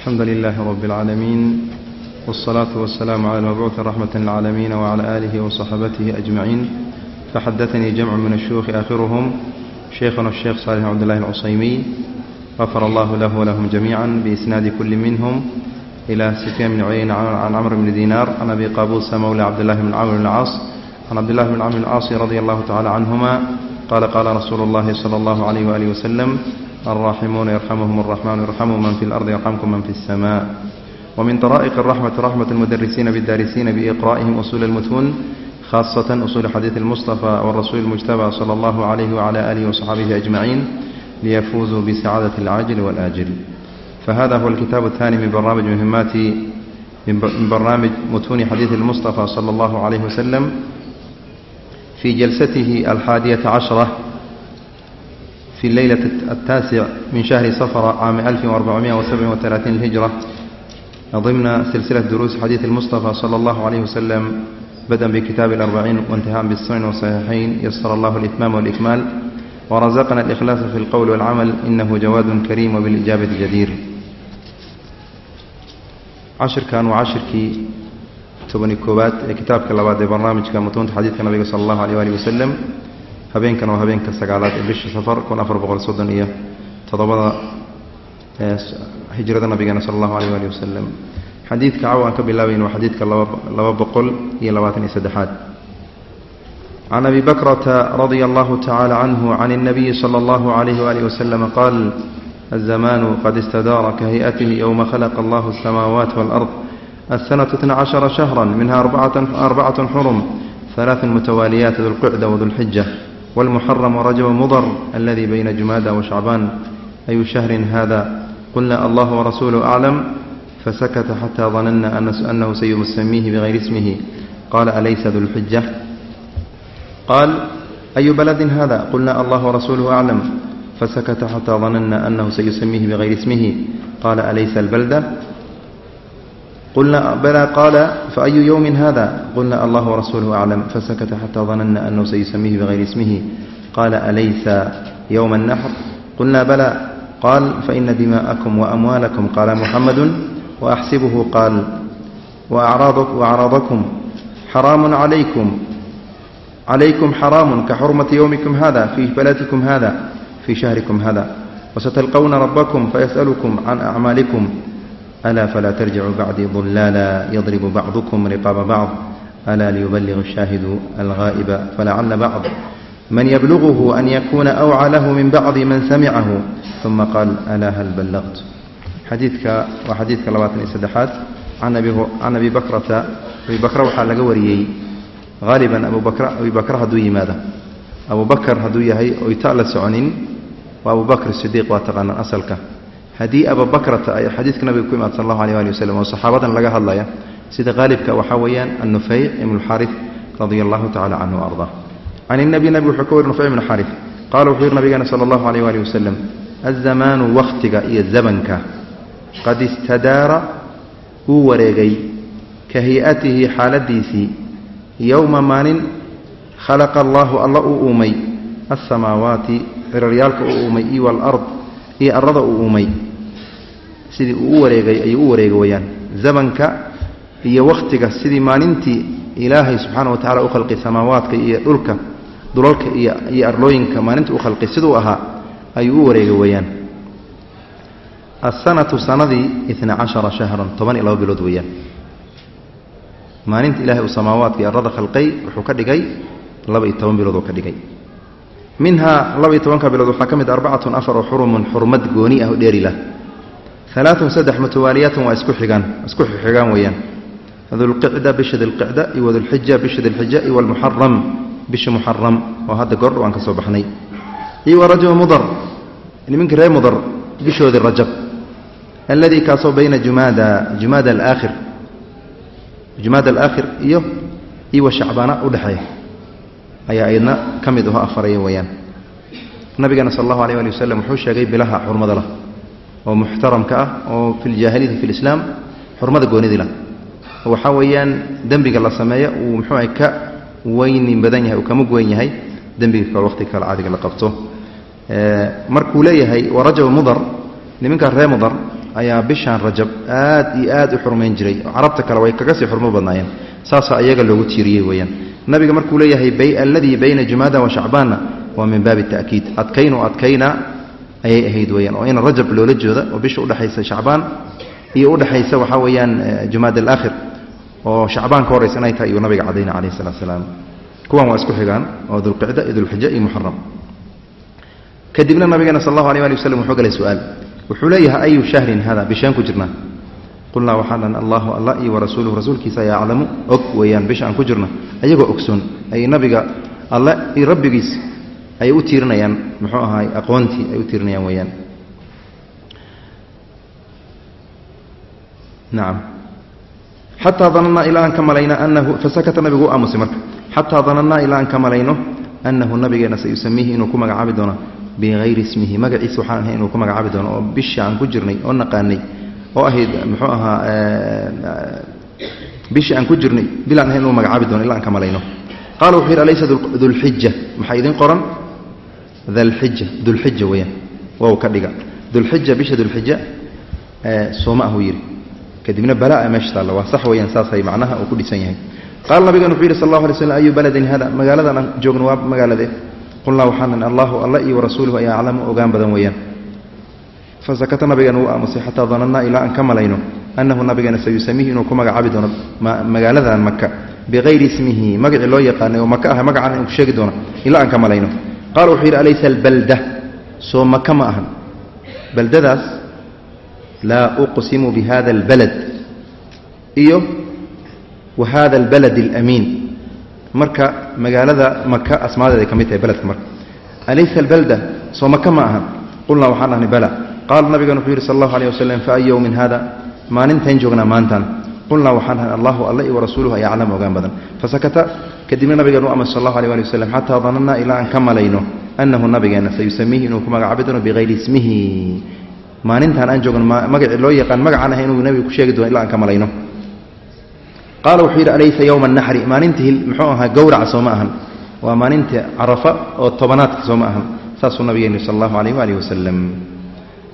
الحمد لله رب العالمين والصلاة والسلام على المبعوث رحمة للعالمين وعلى آله وصحبته أجمعين فحدثني جمع من الشيوخ آخرهم شيخنا الشيخ صالح عبد الله العصيمي غفر الله له ولهم جميعا بإسناد كل منهم إلى سفيان بن عيينة عن عمرو بن دينار عن أبي قابوس مولى عبد الله بن عمرو بن العاص عن عبد الله بن عمرو بن العاص رضي الله تعالى عنهما قال قال رسول الله صلى الله عليه وآله وسلم الراحمون يرحمهم الرحمن يرحموا من في الأرض يرحمكم من في السماء ومن طرائق الرحمة رحمة المدرسين بالدارسين بإقرائهم أصول المتون خاصة أصول حديث المصطفى والرسول المجتبى صلى الله عليه وعلى آله وصحبه أجمعين ليفوزوا بسعادة العاجل والآجل فهذا هو الكتاب الثاني من برنامج مهمات من برنامج متون حديث المصطفى صلى الله عليه وسلم في جلسته الحادية عشرة في الليلة التاسع من شهر صفر عام 1437 الهجرة ضمن سلسلة دروس حديث المصطفى صلى الله عليه وسلم بدءا بكتاب الأربعين وانتهاء بالسنن والصحيحين يسر الله الإتمام والإكمال ورزقنا الإخلاص في القول والعمل إنه جواد كريم وبالإجابة جدير عشر كان وعشركي tobani koowaad ee kitaabka labaad ee barnaamijka mutuunta xadiidka nabiga sala allahu aleyh waali wasalam habeenkan waa habeenka sagaalaad ee bisha safar kun afar boqol soddon iyo toddobada hijrada nabigeena sala allahu aleyh waali wasalam xadiidka caw aan ka bilaabayn waa xadiidka laba boqol iyo labaatan iyo saddexaad can abi bakrata radia allahu tacala canhu can اnabiyi sala allahu alayh waalih wasalam qaal الزمان قد استدار كهيئته يوم خلق الله السماوات والأرض السنة اثنى عشر شهرا منها أربعة, أربعة حرم ثلاث متواليات ذو القعدة وذو الحجة والمحرم رجب مضر الذي بين جمادى وشعبان أي شهر هذا قلنا الله ورسوله أعلم فسكت حتى ظننا أنه سيسميه بغير اسمه قال أليس ذو الحجة قال أي بلد هذا قلنا الله ورسوله أعلم فسكت حتى ظننا أنه سيسميه بغير اسمه قال أليس البلدة قلنا بلى قال فأي يوم هذا قلنا الله ورسوله أعلم فسكت حتى ظننا أنه سيسميه بغير اسمه قال أليس يوم النحر قلنا بلى قال فإن دماءكم وأموالكم قال محمد وأحسبه قال وأعراضك وأعراضكم حرام عليكم عليكم حرام كحرمة يومكم هذا في بلدكم هذا في شهركم هذا وستلقون ربكم فيسألكم عن أعمالكم ألا فلا ترجعوا بعدي ضلالا يضرب بعضكم رقاب بعض ألا ليبلغ الشاهد الغائب فلعل بعض من يبلغه أن يكون أوعى له من بعض من سمعه ثم قال ألا هل بلغت حديثك وحديثك لواتني سدحات عن أبي, عن أبي بكرة أبي بكر وحال قوريي غالبا أبو بكر أبي بكر هدوي ماذا أبو بكر هدوي هي ويتألى سعنين وأبو بكر الصديق واتقنا أصلك haddii ababakrata ay xadiidka nabiga ku imaad sal allahu aleh ali waslem oo saxaabadan laga hadlaya sida qaalibka waxaa weeyaan annufayc ibnu xarif radia allahu tacala canhu wa ardaa can inabi nabi wuxuu ka wari nufayc ibnu xarif qaala wuxuu yihi nabigeena sala allahu aleyh waali wasalam azamaanu wakhtiga iyo zamanka qad istadaara wuu wareegay ka hay'atihi xaaladiisii. Yowma maalin khalaqa allaahu alla uu uumay alsamaawaati ciraryaalka uu uumay iyo walard iyo arada uu uumay. Sidii uu u wareegay ayuu u wareegay weyaan zamanka iyo wakhtiga sidii maalintii ilaahay subxaana wa tacala u khalqay samaawaadka iyo dhulka dulalka iyo arlooyinka maalinta u khalqay siduu ahaa ayuu u wareegay weeyaan asanatu sanadii ina cashara shahran toban iyo laba bilood weeyaan maalinta ilahay uu samaawaadka iyo arada khalqay wuxuu ka dhigay laba iyo toban bilood uu ka dhigay minhaa laba iyo tobanka bilood waxaa ka mid arbacatun afar oo xurumun xurmad gooni ah oo dheerilah alaaun saddex mutawaaliyaatun waa isku xigaan isku xigaan weeyaan. Dulqicda bisha dilqicda iyo wadulxija bisha dilxija iyo walmuxaram bisha muxaram oo hadda goordhow aan ka baxnay. Iyo wa rajab mudar nimankii reer mudar bishoodii rajab. Alladii kaasoo bayna jumaada jumaada alaakhir. Jumaada alaakhir iyo iyo wa shacbaana udhexeeya ayaa aydna ka mid aho afaraya weeyaan. Nabigeena sal allahu aleh ali waslem wuxuu sheegay bilaha xurmada lah oo muxtaramka ah oo fi ljaahiliyati fi lislaam xurmada goonidii lah waxaa weeyaan dembiga la sameeyo uu muxuuah ka weyni badan yahay uu kama weyn yahay dembiga kale waqti kale caadiga la qabto. Markuu leeyahay warajab mudar niminkaa ree mudar ayaa bishaan rajab aad iyo aad u xurmayn jiray. Carabta kale way kaga sii xurmo badnaayeen saasaa iyaga loogu tiiriyey weeyaan nabiga markuu leeyahay alladii bayna jumaada wa shacbaanna waa min baabi ta'kiid. Adkayn oo adkayna ayay ahayd weyaan oo in rajab loola jooda oo bisha udhexaysa shacbaan iyo udhexaysa waxaa weeyaan jumaad alaakhir. Oo shacbaan ka horaysa inay tahay iyuu nabiga cadayna calayhi salatu salaam. Kuwan waa isku xigaan oo dulqicda iyo iyo muxaram kadibna nabigeena sal allahu alay ali waslm wuxuu galay su'aal. Wuxuu leeyahay ayu shahrin hada bishaan ku jirnaa qulnaa waxaan dhan allahu alla iyo warasuuluhu rasuulkiisa ayaa aclamu og weeyaan bisha aan ku jirna ayagoo ogsoon ay nabiga alle iyo rabbigiis ay u tiirinayaan muxuu ahaay aqoontii ay u tiirinayaan weeyaan nacam xataa danannaa ilaa aan ka malayna anahu fasakata nabigu u aamusay marka xataa danannaa ilaa aan ka malayno annahu nabigeena sayusamiihi inuu ku magacaabi doono bikayri ismihi magaciisa waxaan ahay inuu ku magacaabi doono oo bisha aan ku jirnay oo naqaanay oo ahayd muxuu ahaa bishii aan ku jirnay bilaan ahay inuu magacaabi doono ilaa aan ka malayno. Qaala wuxuu yidhi alaysa dulxija maxaa idin qoran? Dalxija dulxija weeyaan wow ka dhiga. Dulxija bisha dulxija sooma ahuu yidhi. Kadibna balaa meesha taalla waa sax weeyaan saasay macnaha uu ku dhisan yahay. Qaala nabigan wuxuu yidhi sal allahu alay slam ayu baladin hada? Magaaladan aan joogno waa magaalade qulnaa waxaanan allahu alla iyo warasuuluhu ayaa aclamu ogaan badan weeyaan fasakata nabigeena wuu aamusay xataa danannaa ilaa aan ka malayno annahu nabigeena sayusamiihi inuu ku magacaabi doono magaaladan maka bikayri ismihi magacii loo yaqaanay oo maka ah magacaan inuu ku sheegi doono ilaa aan ka malayno qaala wuxuu yidhi alaysa albalda soo maka ma ahan baldadaas laa uqsimu bihada albalad iyo wa hada albalad alamiin marka magaalada maka asmaadeeday ka mid tahay beledka marka alaysa albalda soo maka ma ahan qulnaa waxaan ahnay bala qaala nabigan wuxuu yidhi sal allahu alيh waslm faay yowmin hada maalintayn joognaa maantan qulnaa waxaan ahnay allahu alla i warasuuluhu ay aclam ogaan badan fasakata kadibna nabigan u amay sal allahu alيh ali waslm xataa danannaa ilaa aan ka malayno annahu nabigeena sayusamiihi inuu ku magacaabi doono bikayri ismihi maalintaan aan joogno magacii loo yaqaan magacaan ahay inuu nabiga ku sheegi doono ilaa aan ka malayno qaala wuxuu yidhi alaysa yowma anaxri maalintii muxuu ahaa gowraca soo ahan waa maalintii carafa oo tobanaadka soo ahan saasuu nabigeenu sal allahu alayh waalihi wasalam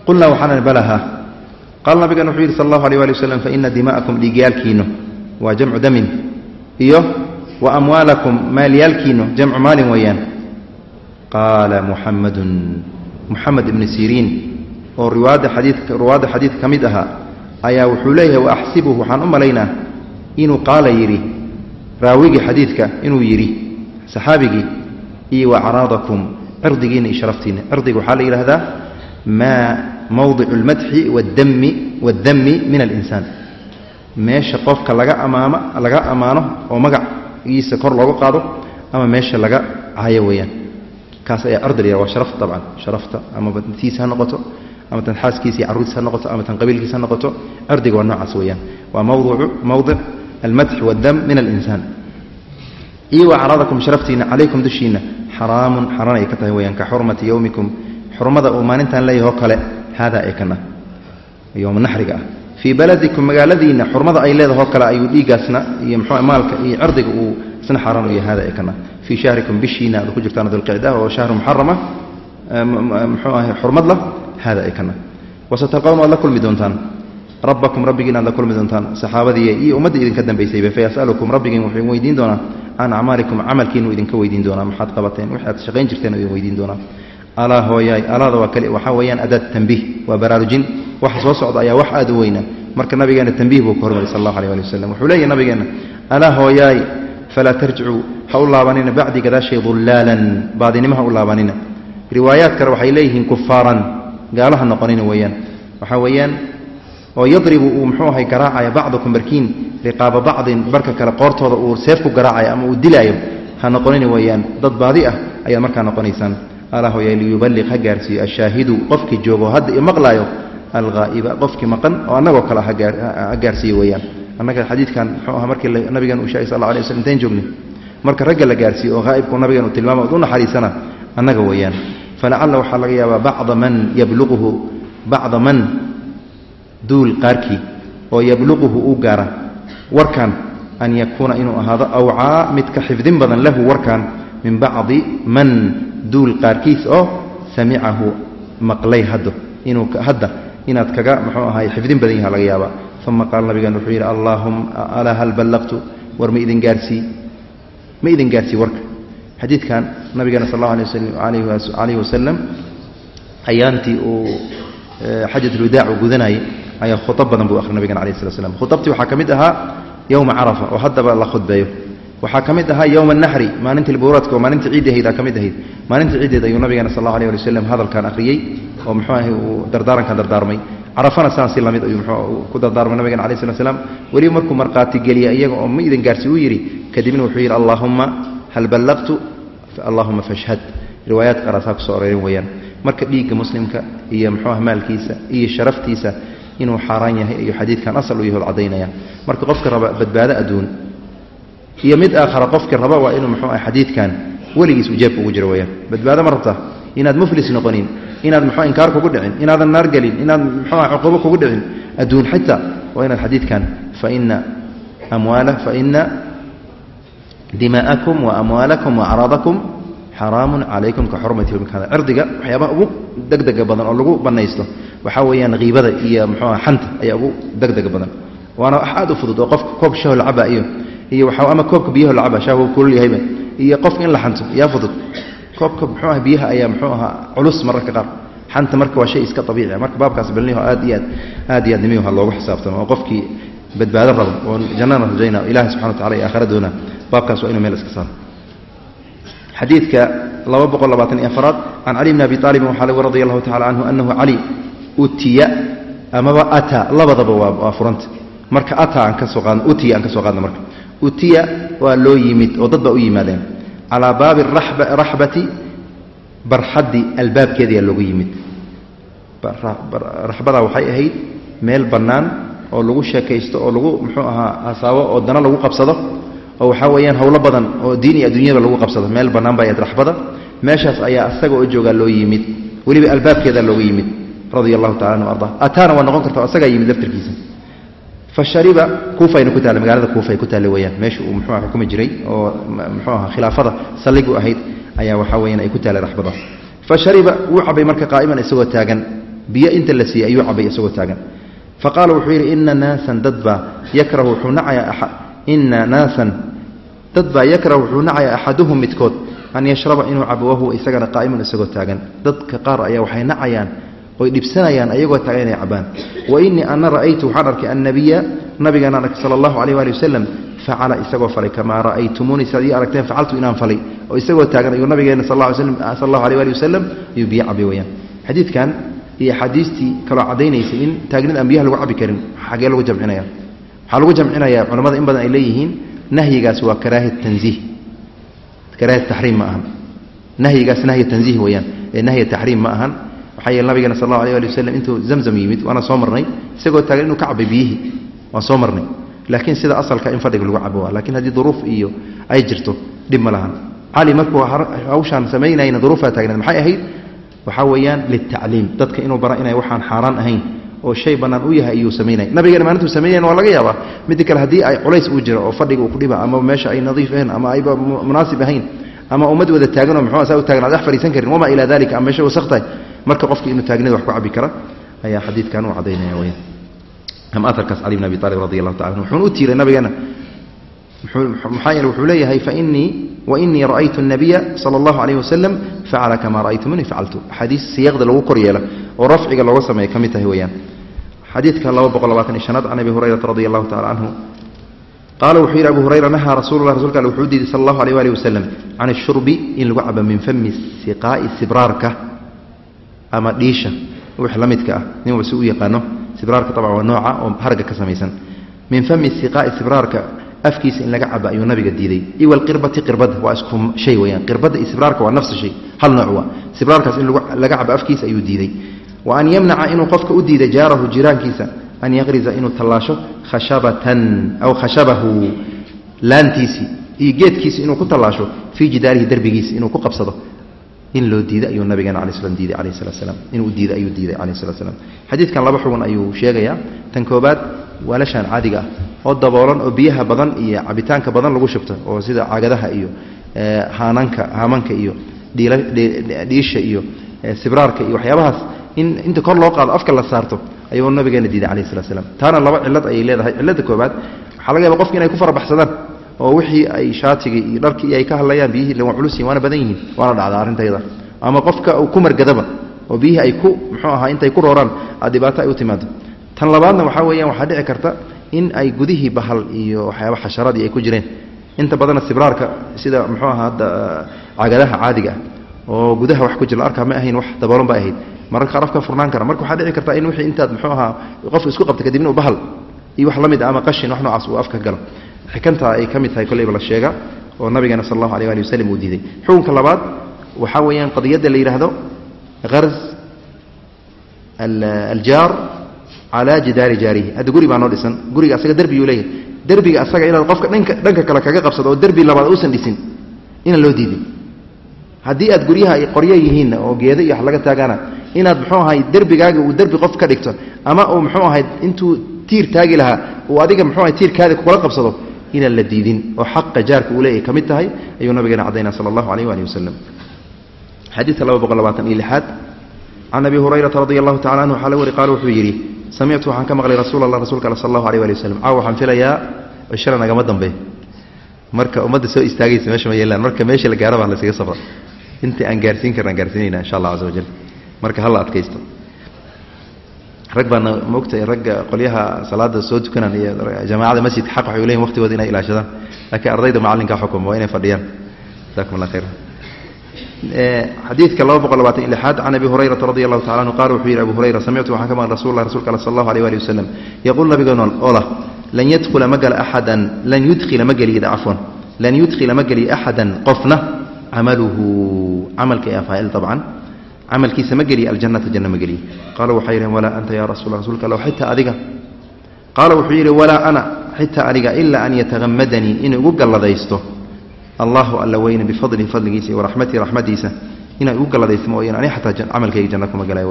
qulnaa waxaan balaha. Qaala nabigan wuxuu yidhi sal allahu alيh ali waslm faina dima'akum dhiigyaalkiino waa jamcu damin iyo wa amwaalakum maalyaalkiino jamcu maalin weeyaan. Qaala muxamadun muxamed ibni siriin oo riwaayadda xadiidka riwaayadda xadiidka ka mid ahaa ayaa wuxuu leeyahay wa axsibuhu waxaan u malaynaa inuu qaala yidhi raawigii xadiidka inuu yidhi saxaabigii iyo wa caraadakum cirdigiina iyo sharaftiina cirdiga waxaa la yidhaahdaa maa mawdicu almadxi waddami min alinsaan meesha qofka laga amaamo laga ammaano oo magaciisa kor looga qaado ama meesha laga cayo weeyaan. Kaas ayaa yidhah waa sharafta dabcan sharafta ama tiisa ha noqoto ama tan xaaskiisa iyo ha noqoto ama tan qabiilkiis ha noqoto cirdiga waa noocaas weeyaan. Waa mawducu mawdic almadxi waddam min alinsaan iyo wa caraadakum sharaftiina calaykum dushiina xaraamun xaraan ay ka tahay weyaan ka xurmati yowmikum xurmada uu maalintaan leeyahay oo kale haadaa ee kana yowma naxriga ah. Fii baladikum magaaladiina xurmada ay leedahay oo kale ayuu dhiiggaasna iyo mxuu maalka iyo cirdiga uu isna yahay hada ee fii shahrikum bishiina aad ku jirtaan dulqicda oo shahru muxarama muxuu ahay xurmad lah hada ee kana wasatalqawna waad la kulmi doontaan. Rabbakum rabbigiina aad la kulmi doontaan. Saxaabadiiy iyo ummadda idinka dambaysayba fayasalukum rabbigiin wuxuu weydiin doonaa. Can acmaalikum camalkiinu idinka weydiin doonaa. Maxaad qabateen? Wix aad shaqayn jirteen idin weydiin doonaa alaa hooyaay alaada waa kali waxaa weeyaan adaad tambiih waa baraarujin. Waxa soo socda ayaa wax aad u weyna. Marka nabigeena tambiih buu ka hormaray sal allahu aleh ali wasalam wuxuu leeyahy nabigeenna alaa hooyaay falaa tarjicuu ha u laabanina bacdi gadaashay dullaalan baadinimo ha u laabanina. Riwaayaad kale waxay leeyihiin kufaaran gaalaha noqonina weeyaan. Waxaa weeyaan oo yadribu uu muxuu ahay garaacaya bacdukum barkiin riqaaba bacdin barka kale qoortooda uu seef ku garaacayo ama uu dilaayo ha noqonina weeyaan. Dad baadi ah ayaad markaa noqonaysaan alaa hooya liyuballiq ha gaarsiiyo ashaahidu qofkii joogo hadda i maqlaayo alghaa'iba qofkii maqan oo annagoo kale ha gaarsiiyo weeyaan. Annaga xadiidkan muxuu aha markii nabigan uu sheegay sal alla alay waslam intayn joogni marka ragga la gaarsiiyo oo haa'ibku nabigan uu tilmaama u naxariisana annaga weeyaan. Falacalla waxaa laga yaabaa bacda man yabluquhu bacda man duul qaarkii oo yabluquhu uu gaara. Warkan an yakuuna inuu ahaado awcaa mid ka xifdin badan lahu warkan min bacdi man duul qaarkiis oo samicahu maqlay haddo inuu hadda inaad kaga muxuu ahaay xifdin badan yaha laga yaaba uma qaala nabigan wuxuu yidhi allaahuma alaa hal ballaqtu? War ma idin gaarsii ma idin gaarsii warka. Xadiidkan nabigeena sal allahu alay alayhi wasalam ayaantii uu xajatulwadaac uu gudanayay ayaa khudab badan buu akhri nabigana alayh slat slam khudabtii waxaa ka mid ahaa yowma carafa oo haddaba la khudbeeyo waxaa ka mid ahaa yowma naxri maalintii lbuuradka oo maalintii ciiddi ahayd aa ka mid ahayd. Maalintii ciiddeed ayuu nabigeena sal allahu alay ali wasalam hadalkan akhriyey oo muxuu ahay uu dardaarankan dardaarmay. Carafana saan la mid ayuu muxuu ku dardaarmay nabigana alayh slat slam weliba markuu markhaati geliya iyaga oo ma idin gaarsi uu yidhi kadibna wuxuu yidhi allaahumma hal ballaqtu allahuma fashhad. Riwaayaad qaraasaa ku soo arooreen weeyaan. Marka dhiigga muslimka iyo muxuu ah maalkiisa iyo sharaftiisa inuu xaaraan yahay iyo xadiidkan asal u yahood caddaynaya. Marka qofka raba badbaado adduun iyo mid aakhara qofka raba waa inuu muxuu ah xadiidkan weligiis uu jeebka ugu jiro weyaan badbaado ma rabta? Inaad muflis noqonin inaad muxuu inkaar kugu dhicin inaadan naar gelin inaad muxuu ah cuquubo kugu dhicin adduun xitaa waa inaad xadiidkan faina amwaala faina dimaa'akum wa amwaalakum wa acraadakum xaraamun calaykum ka xurmati yowmika hada cirdiga waxyaabaha ugu degdega badan oo lagu banaysto waxaa weeyaan kiibada iyo muxuu ah xanta ayaa ugu degdega badan. Waana wax aad u fudud oo qofka koobka shaho lacaba iyo iyo ama koobka biyaho lacaba shaho kulul yahayba iyo qofka in la xanto yaa fudud. Koobka muxuu ah biyaha ayaa muxuu ahaa culus mararka qaar. Xanta marka waa shay iska abiici marka baabkaas balniho aad iyo aad aad iyo aad nimiha loogu xisaabtamo oo qofkii badbaado rabo oo jannana rajayna ilahi subxana wa tacala iyo aakhira doona baabkaas waa inuu meel iska saaro. Xadiidka laba boqol labaatan iyo afaraad can cali bni abi aalibin waxaa lagu radi allahu tacala canhu anahu cali utiya amaba ataa labadaba waa furanta. Marka ataa aan ka soo qaadno utiya aan ka soo qaadno marka utiya waa loo yimid oo dad baa u yimaadeen. Calaa baabi raxbati barxaddi albaabkeediyaa loogu yimid. Raxbadaa waxay ahayd meel bannaan oo lagu sheekaysto oo lagu muxuu ahaa hasaabo oo dana lagu qabsado oo waxaa weeyaan howlo badan oo diin iyo adduunyaba lagu qabsado. Meel bannaan baa yaad raxbada. Meeshaas ayaa asaga oo joogaa loo yimid. Weliba albaabkeedaa looga yimid. Radia allahu tacala anhu arda ataana waa noqon karta asagaa yimid laftirkiisa fa shariba kuufayna ku taalla magaalada kuufa ay ku taalla weeyaan. Meesha uu muxuu xukumi jiray oo muxuu aha khilaafada salligu ahayd ayaa waxaa weeyaan ay ku taallay raxbadaas fa shariba wuu cabay marka qaa'iman isagoo taagan. Biyo inta la siiyey ayuu cabay isagoo taagan. Fa wuxuu yidhi ina naasan dadbaa yakrahu wuxuu nacayaa ina naasan dad baa yakrahu wuxuu nacayaa axaduhum midkood an yashraba inuu cabo wahuwa isagana qaa'imun isagoo taagan. Dadka qaar ayaa waxay nacayaan oy dhibsanayaan ayagoo taagan inay cabaan wa innii ana ra'aytu waxaan arkay annabiya nabiganaan arkay sala allahu calayh waali wasalam facala isagoo falay kamaa ra'aytumuunii siaad ii aragteen facaltu inaan falay. Oo isagoo taagan ayuu nabigeena sal allahu alayh waali wasalam ayuu biyo cabay weyaan xadiidkan iyo axaadiistii kaloo caddaynaysay in taagnida aan biyaha lagu cabi karin xagee lagu jamcinaya. Waxaa lagu jamcinayaa culamada in badan ay leeyihiin nahyigaas waa karaahiya tanziih. Karaahiya taxriim ma ahan. Nahyigaas nahya tanziih weeyaan ee nahya taxriim ma ahan waxaa yeele nabigeena sal allahu alay ali wasalam intuu zamzam yimid waana soo marnay isagoo taagan inuu ka cabay biyihii waan soo marnay. Laakiin sida asalka in fadhiga lagu cabo waa lakiin haddii duruuf iyo ay jirto dhib ma lahan. Cali markuu hawshaan samaynayna duruufaa taagneed maxay ahayd? Waxaa weeyaan litacliim dadka inuu bara inay waxaan xaaraan ahayn oo shay bannaan u yahay ayuu samaynaya nabigeena maalintuu samaynayan waa laga yaabaa. Midda kale haddii ay culays uu jiro oo fadhiga uu kudhiba ama meesha ay nadiif ahayn ama ayba munaasib ahayn ama ummad wada taaganoo muxuu saa u taagan ad dhex fadhiisan karin wamaa ilaa dalika ama meesha wasaq tahay marka qofki inuu taagnida wax ku cabi kara ayaa xadiidkan u caddaynaya weyaan ama aarkaas cali bn abi aalib radi allahu taala anhu wuxuuna u tiiray nabigeena maxaa yeele wuxuu leeyahay fainii wainii ra'aytu الnabiya salى اllahu alayh wasalam facala kama ra'aytumuni facaltu axaadiis siyaqda lagu kor yeela oo rafciga looga sameeya ka mid tahay weyaan xadiidka laba boqol labaatan iyo shanaad can abi hurayrata radi allahu tacala canhu qaala wuxuu yidhi abu hurayra nahaa rasul lah rasulka wuxuu diiday sala allahu alيh ali wasalam can ashurbi in lagu cabo min fami siqaa'i sibraarka ama dhiisha wix la midka ah nin walba si u yaqaano sibraarka tabcan waa nooca oo harga ka samaysan. Min fami siqaa'i sibraarka afkiisa in laga cabo ayuu nabiga diiday. Iwa alqirbati qirbada waa isku shay weyaan qirbada iyo sibraarka waa nafsi shay hal nooc waa. Sibraarkaas in laga cabo afkiisa ayuu diiday. Wa an yamnaca inuu qofka u diiday jaarahu jiraankiisa an yaqriza inuu tallaasho khashabatan aw khashabahu laantiisii iyo geedkiisi inuu ku tallaasho fii jidaarihi derbigiisi inuu ku qabsado in loo diiday ayuu nabigeena ala slam diiday alayh salat slam inuu diiday ayuu diiday alayh salat slam xadiidkan laba xugun ayuu sheegayaa tan koobaad waalashaan caadiga ah oo daboolan oo biyaha badan iyo cabitaanka badan lagu shubto oo sida cagadaha iyo haananka haamanka iyo dhiisha iyo sibraarka iyo waxyaabahaas in inta kor loo qaado afka la saarto ayuu nabigeena diiday calayhi salatu slam taana laba cillad ayay leedahay. Cilladda koobaad waxaa laga yaba qofki inay ku farabaxsadaan oo wixii ay shaatigii iyo dharkii ay ka hadlayaan biyihii le waana badan yihiin waana dhacdaa arrintayda ama qofka uu ku margadaba oo biyihii ay ku muxuu ahaa intay ku rooraan dhibaato ay u timaado. Tan labaadna waxaa weeyaan waxaa dhici karta in ay gudihii bahal iyo waxyaaba xasharadii ay ku jireen. Inta badanna sibraarka sida muxuu ahaa hadda cagadaha caadiga ah oo gudaha wax ku jira arkaa ma ahayn wax daboolan ba ahayd. Mararka afka furnaan kara. Marka waxaa dhici karta in wixii intaad muxuu ahaa qofku isku qabta kadibna uu bahal iyo wax la mid ah ama qashin wax noocaas uu afka galo. Xikanta ay ka mid tahay kolleyba la sheega oo nabigeena sal allahu alay ali wasalam uu diiday. Xukunka labaad waxaa weeyaan qadiyadda la yidhaahdo harz aljaar calaa jidaari jaarihi. Hadda guri baa noo dhisan. Guriga asaga derbiyuu leeyahay. Derbiga asaga inaad qofka dhanka kale kaga qabsado oo derbi labaad uusan dhisin inaan loo diidin haddii aad guryaha qoryo yihiinna oo geedo iyo wax laga taagaana inaad muxuu ahay derbigaaga uu derbi qof ka dhigto ama uu muxuu ahay intuu tiir taagi lahaa uu adiga muxuu ahay tiirkaada kula qabsado inaan la diidin oo xaqa jaarka uu leeyahay ka mid tahay ayuu nabigeena caddaynaa sala allahu alayh waali wasalam xadiidka laba boqol labaatan iyo lixaad. Can abi hurayrata radi allahu tacala anhu waxaa la wari qaala wuxuu yidhi samictu waxaan ka maqlay rasuul allah rasuulka alle sal allahu alay wali wasalam caaw waxaan filayaa cishara nagama dambe. Marka ummadda soo istaagaysa meesha ma yeelaan marka meesha la gaaro baa laysaga safra intii aan gaarsiin karna aan gaarsiinayna insha allah caza wajal. Marka hala adkaysto. Rag baana maogtahay ragga qolyaha salaada soo tukanaan iyo jamaacada masjidka xaq waxay leeyihiin waqtigooda inay ilaashadaan. Laakiin ardayda macallinka xukuma waa inay fadhiyaan. Jazakum allah khayra xadiidka laba boqol labaatan lixaad can abi hurayrata radi allahu tacala anhu qaala wuxuu yidhi abu hurayra samictu waxaan ka maqlay rasul rasulka alle sal allahu alيh wali wasalam yaquul nabigeena ola lan yadkhula ma gala axadan lan yudkhila ma geliyida cafwan lan yudkhila ma geliya axadan qofna camaluhu camalka ee afaa'il dabcan camalkiisa ma geliya aljannata janna ma geliya. Qaala waxay yidhaheen walaa anta ya rasuula rasuulka alla xitaa adiga. Qaala wuxuu yidhi walaa ana xitaa aniga ilaa an yatagamadanii inuu igu galladaysto. Allahu alla weyne bifadlihi fadligiisa iyo waraxmatihi raxmadiisa inaa igu galladaysto mooyaan ani xataa camalkayga janno kuma galay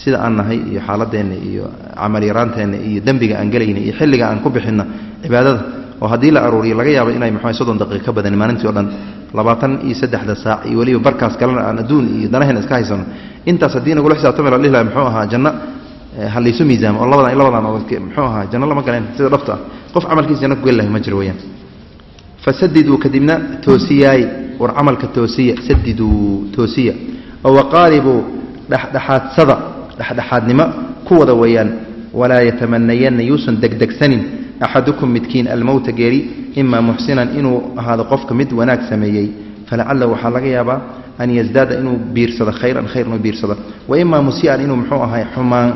sida aan nahay iyo xaaladeenna iyo camal yaraanteenna iyo dembiga aan gelayna iyo xilliga aan ku bixinna cibaadada oo haddii la aruuriyo laga yaabo inay muxua soddon daqiiq ka badan maalintii o dhan labaatan iyo saddexda saac iyo weliba barkaas kalena aan adduun iyo danaheena iska haysano intaas haddii nagula xisaabtami la dhihi laha ahaa janno ha laysu miisaamo oo labadan labadan oo muxuu ahaa janno lama galeen sida dhabta ah. Qof camalkiisa janno ku lahay ma jiro weyaan fasadiduu kadibna toosiyaay war camalka toosiya sadiduu toosiya. Oo waqaaribuu dhexdhexaadsada dhexdhexaadnimo ku wada weeyaan walaa yatamanayanna yuusan degdegsanin axadukum midkiin almowta geeri imaa muxsinan inuu ahaado qofka mid wanaag sameeyey falacalla waxaa laga yaabaa an yasdaada inuu biirsado khayran khayr inuu biirsado wa imaa musii'an inuu muxuu ahay xumaan